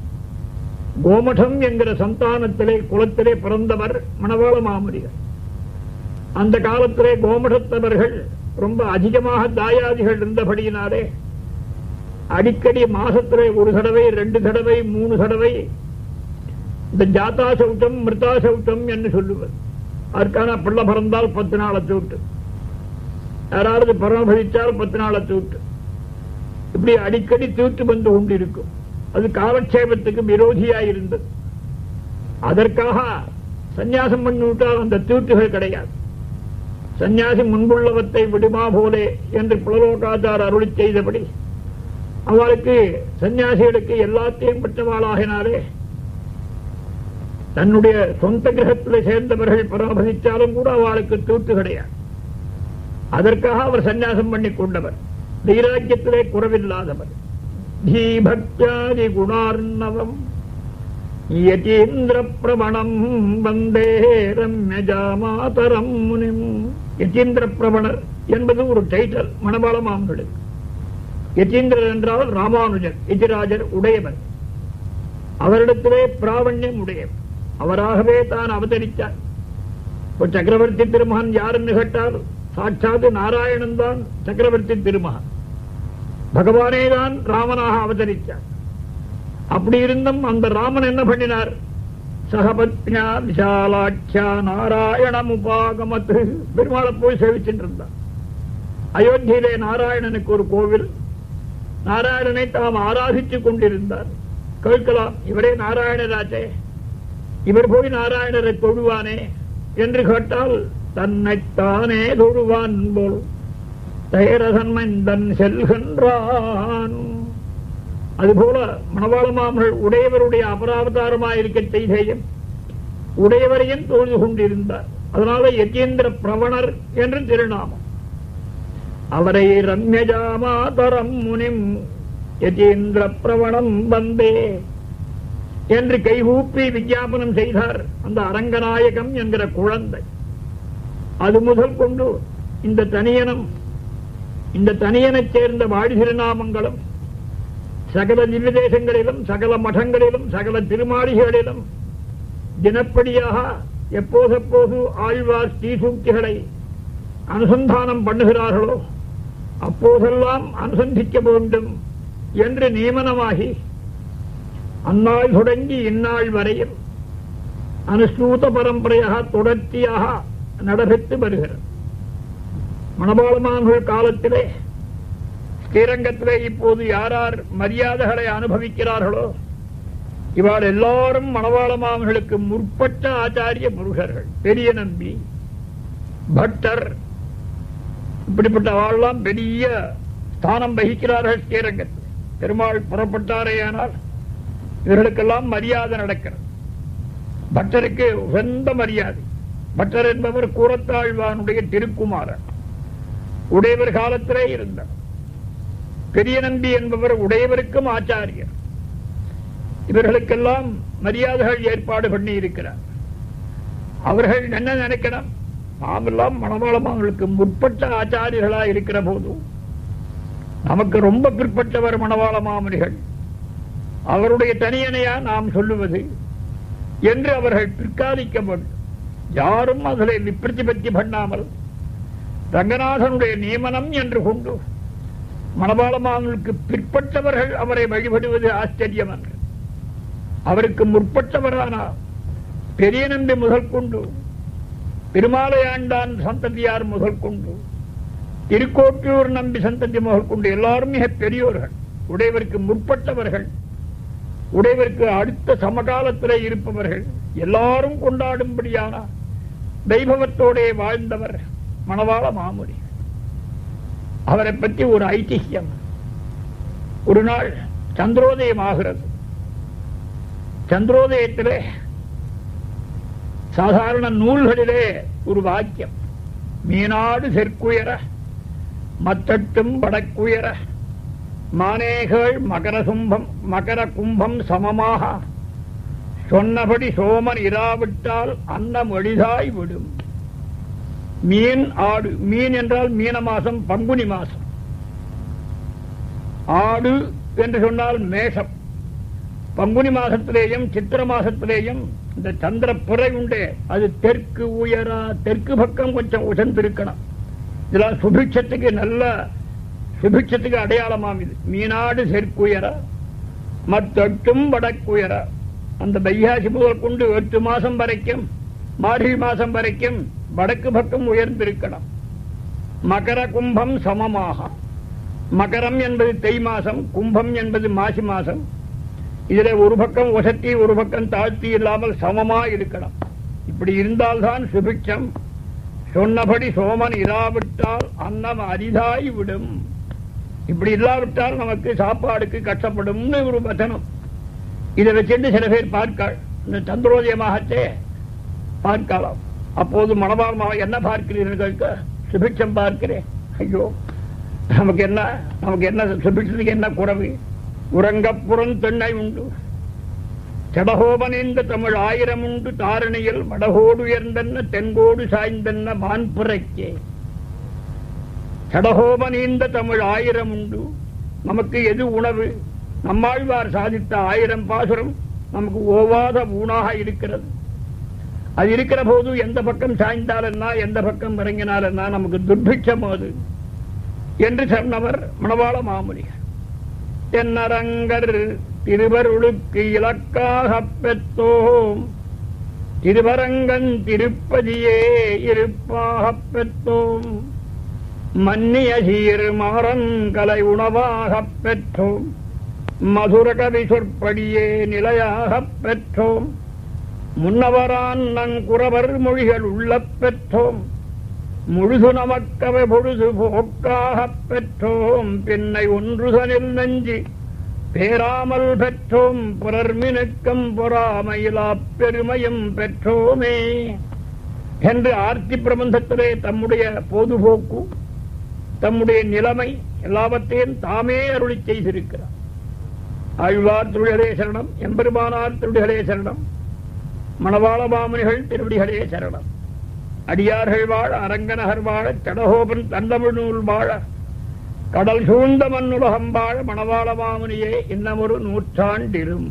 கோமடம் என்கிற சந்தானத்திலே குலத்திலே பிறந்தவர் மணவாள மாமுனிகள். அந்த காலத்திலே கோமடத்தவர்கள் ரொம்ப அதிகமாக தாயாதிகள் இருந்தபடியினாலே அடிக்கடி மாசத்திலே ஒரு தடவை ரெண்டு தடவை மூணு தடவை இந்த ஜாதா சௌட்டம் மிருதா சௌட்டம் என்று சொல்லுவது. அதற்கான பிள்ளை பிறந்தால் பத்து நாளை சூட்டு யாராவது பரமபலித்தால் பத்து நாளை சூட்டு இப்படி அடிக்கடி தீட்டு வந்து கொண்டிருக்கும். அது காலக்ஷேபத்துக்கு விரோதியாக இருந்தது. அதற்காக சந்நியாசம் பண்ணிவிட்டால் அந்த தீட்டுகள் கிடையாது. சந்நியாசி முன்புள்ளவத்தை விடுமா போலே என்று புலலோகாச்சார் அருளி செய்தபடி அவளுக்கு சந்நியாசிகளுக்கு எல்லாத்தையும் பெற்றவாளாகினாலே தன்னுடைய சொந்த கிரகத்தில் சேர்ந்தவர்கள் பராமரித்தாலும் கூட அவளுக்கு தூட்டு கிடையாது. அதற்காக அவர் சன்னியாசம் பண்ணி கொண்டவர். வைராக்கியத்திலே குறவில்லாதவர். தீபக்தியாதி குணார்ணவம் யதீந்திர பிரமணம் வந்தே ரம்யஜாமாதரம் முனிம். யதீந்திர பிரமணர் என்பது ஒரு டைட்டல் மணபாள யதீந்திரர் என்றால் ராமானுஜர் எதிராஜர் உடையவர். அவரிடத்திலே பிராவண்யம் உடையவர். அவராகவே தான் அவதரித்தார். இப்போ சக்கரவர்த்தி திருமகன் யாருன்னு கேட்டால் சாட்சாது நாராயணன் தான் சக்கரவர்த்தி திருமகன். பகவானே தான் ராமனாக அவதரித்தார். அப்படி இருந்தும் அந்த ராமன் என்ன பண்ணினார்? சகபத்யா விஷாலாட்சியா நாராயணம் உபாகமத்து பெருமாளை போய் சேவிச்சுட்டு இருந்தார் அயோத்தியிலே நாராயணனுக்கு ஒரு கோவில். நாராயணனை தாம் ஆராதித்துக் கொண்டிருந்தார். கேட்கலாம் இவரே நாராயணராஜே. இவர் போய் நாராயணரை தொழுவானே என்று கேட்டால் தன்னைத்தானே தொழுவான் போல் தயரசன்மந்தன் செல்கின்றான். அதுபோல மணவாளமாமர்கள் உடையவருடைய அபராவதாரமாயிருக்க செய்தேயம் உடையவரையும் தொழுது கொண்டிருந்தார். அதனால யஜேந்திர பிரவணர் என்று திருநாமம். அவரை ரம்யஜாமாதரம் முனிம் யஜேந்திர பிரவணம் வந்தே. என்று கைகூப்பி விஞ்ஞாபனம் செய்தார் அந்த அரங்கநாயகம் என்கிற குழந்தை. அது முதல் கொண்டு இந்த தனியனம் இந்த தனியனைச் சேர்ந்த வாடி திருநாமங்களும் சகல திவ்யதேசங்களிலும் சகல மடங்களிலும் சகல திருமாளிகளிலும் தினப்படியாக எப்போதெப்போது ஆழ்வார் ஸ்ரீசூக்திகளை அனுசந்தானம் பண்ணுகிறார்களோ அப்போதெல்லாம் அனுசந்திக்க வேண்டும் என்று நியமனமாகி அந்நாள் தொடங்கி இந்நாள் வரையில் அனுசூத பரம்பரையாக தொடர்ச்சியாக நடைபெற்று வருகிறது. மணபாளமான்கள் காலத்திலே ஸ்ரீரங்கத்திலே இப்போது யாரார் மரியாதைகளை அனுபவிக்கிறார்களோ இவாள் எல்லாரும் மணவாளமாமர்களுக்கு முற்பட்ட ஆச்சாரிய புருஷர்கள் பெரிய நம்பி பட்டர் இப்படிப்பட்ட அவள்லாம் பெரிய ஸ்தானம் வகிக்கிறார்கள் ஸ்ரீரங்கத்தில். பெருமாள் புறப்பட்டாரேயானால் இவர்களுக்கெல்லாம் மரியாதை நடக்கிறது. பட்டருக்கு உகந்த மரியாதை. பட்டர் என்பவர் கூறத்தாழ்வானுடைய திருக்குமாரன் உடையவர் காலத்திலே இருந்தார் பெரிய நம்பி என்பவர் உடையவருக்கும் ஆச்சாரியர். இவர்களுக்கெல்லாம் மரியாதைகள் ஏற்பாடு பண்ணி இருக்கிறார் அவர்கள் என்ன நினைக்கணும்? நாமெல்லாம் மணவாளமாங்களுக்கு முற்பட்ட ஆச்சாரியர்களா இருக்கிற போதும் நமக்கு ரொம்ப பிற்பட்டவர் மணவாள மாமனிகள். அவருடைய தனியனையா நாம் சொல்லுவது என்று அவர்கள் பிற்காலிக்க வேண்டும் யாரும் அதில் விப்பிரதிபத்தி பண்ணாமல் ரங்கநாதனுடைய நியமனம் என்று கொண்டு மணவாளமாமனுக்கு பிற்பட்டவர்கள் அவரை வழிபடுவது ஆச்சரியம் என்று. அவருக்கு முற்பட்டவரான பெரிய நம்பி முதல் கொண்டு பெருமாளையாண்டான் சந்ததியார் முதல் கொண்டு திருக்கோட்டியூர் நம்பி சந்ததி முதல் கொண்டு எல்லாரும் மிக பெரியோர்கள் உடையவருக்கு முற்பட்டவர்கள் உடையவருக்கு அடுத்த சமகாலத்திலே இருப்பவர்கள் எல்லாரும் கொண்டாடும்படியான தெய்வத்தோடே வாழ்ந்தவர் மணவாள மாமுனி. அவரை பற்றி ஒரு ஐதிஹியம் ஒரு நாள் சந்திரோதயம் ஆகிறது சந்திரோதயத்திலே சாதாரண நூல்களிலே ஒரு வாக்கியம். மீனாடு செற்குயர மத்தட்டும் வடக்குயர மானேகள் மகர கும்பம் மகர கும்பம் சமமாக. சொன்னபடி சோமன் இராவிட்டால் அன்னம் எளிதாய் விடும். மீன் ஆடு மீன் என்றால் மீன மாசம் பங்குனி மாசம். ஆடு என்று சொன்னால் மேஷம். பங்குனி மாசத்திலேயும் சித்திர மாசத்திலேயும் இந்த சந்திர புரை உண்டே. அது தெற்கு உயரா தெற்கு பக்கம் கொஞ்சம் உசந்திருக்கணும். இதெல்லாம் சுபிட்சத்துக்கு நல்ல சுபிட்சத்துக்கு அடையாளமாம் இது. மீனாடு செற்குயரா மத்தொட்டும் வடக்குயரா. அந்த பையாசி முதல் கொண்டு எட்டு மாசம் வரைக்கும் மார்கழி மாசம் வரைக்கும் வடக்கு பக்கம் உயர்ந்திருக்கணும் மகர கும்பம் சமமாக. மகரம் என்பது தை மாசம் கும்பம் என்பது மாசி மாசம். இதுல ஒரு பக்கம் உசத்தி ஒரு பக்கம் தாழ்த்தி இல்லாமல் சமமா இருக்கணும் இப்படி இருந்தால்தான் சுபிட்சம் சொன்னபடி சோமன் இராவிட்டால் அன்னம் அரிதாய் விடும். இப்படி இல்லாவிட்டால் நமக்கு சாப்பாடுக்கு கஷ்டப்படும்னு ஒரு வசனம். இதை வச்சுட்டு சில பேர் பார்க்காள். இந்த சந்திரோதயமாகத்தே பார்க்கலாம். அப்போது மணவாளமாக என்ன பார்க்கிறீர்கள்? கேட்க சுபிட்சம் பார்க்கிறேன். ஐயோ நமக்கு என்ன நமக்கு என்ன சுபிட்சத்துக்கு என்ன குறவு? உறங்கப்புறம் தென்னை உண்டு. செடகோபனிந்த தமிழ் ஆயிரம் உண்டு. தாரணியில் வடகோடு உயர்ந்தென்ன தென்கோடு சாய்ந்தென்ன மான்புரைக்கே செடகோபனீந்த தமிழ் ஆயிரம் உண்டு நமக்கு எது உணவு? நம்மாழ்வார் சாதித்த ஆயிரம் பாசுரம் நமக்கு ஓவாத ஊனாக இருக்கிறது. அது இருக்கிற போது எந்த பக்கம் சாய்ந்தால் என்ன எந்த பக்கம் இறங்கினால் என்ன நமக்கு துர்பிட்சம் அது. என்று சொன்னவர் மணவாள மாமுனிகள். தென்னரங்கர் திருவருளுக்கு இலக்காக பெற்றோம். திருவரங்கன் திருப்பதியே இருப்பாக பெற்றோம். மன்னிய சீர் மாறன் உணவாகப் பெற்றோம் மதுர கவி சொற்படியே நிலையாகப் பெற்றோம் முன்னவரான் நங்குறவர் மொழிகள் உள்ளப் பெற்றோம் முழுது நமக்கவை பொழுது போக்காகப் பெற்றோம். பின்னை ஒன்றுதனில் நெஞ்சி பேராமல் பெற்றோம். புறர் மினுக்கம் பொறாமையிலா பெருமையும் பெற்றோமே. என்று ஆர்த்தி பிரபந்தத்திலே தம்முடைய பொதுபோக்கு தம்முடைய நிலைமை எல்லாவற்றையும் தாமே அருளி செய்திருக்கிறார். ஆழ்வார் திருடிகளே சரணம் எம்பெருமானார் திருடிகளே சரணம் மணவாள மாமுனிகள் திருவடிகளே சரணம். அடியார்கள் வாழ அரங்கநகர் வாழ கடகோபன் தந்தமிழ் நூல் வாழ கடல் சூழ்ந்த மண்ணுலகம் வாழ மணவாள மாமுனியே இன்னமொரு நூற்றாண்டிரும்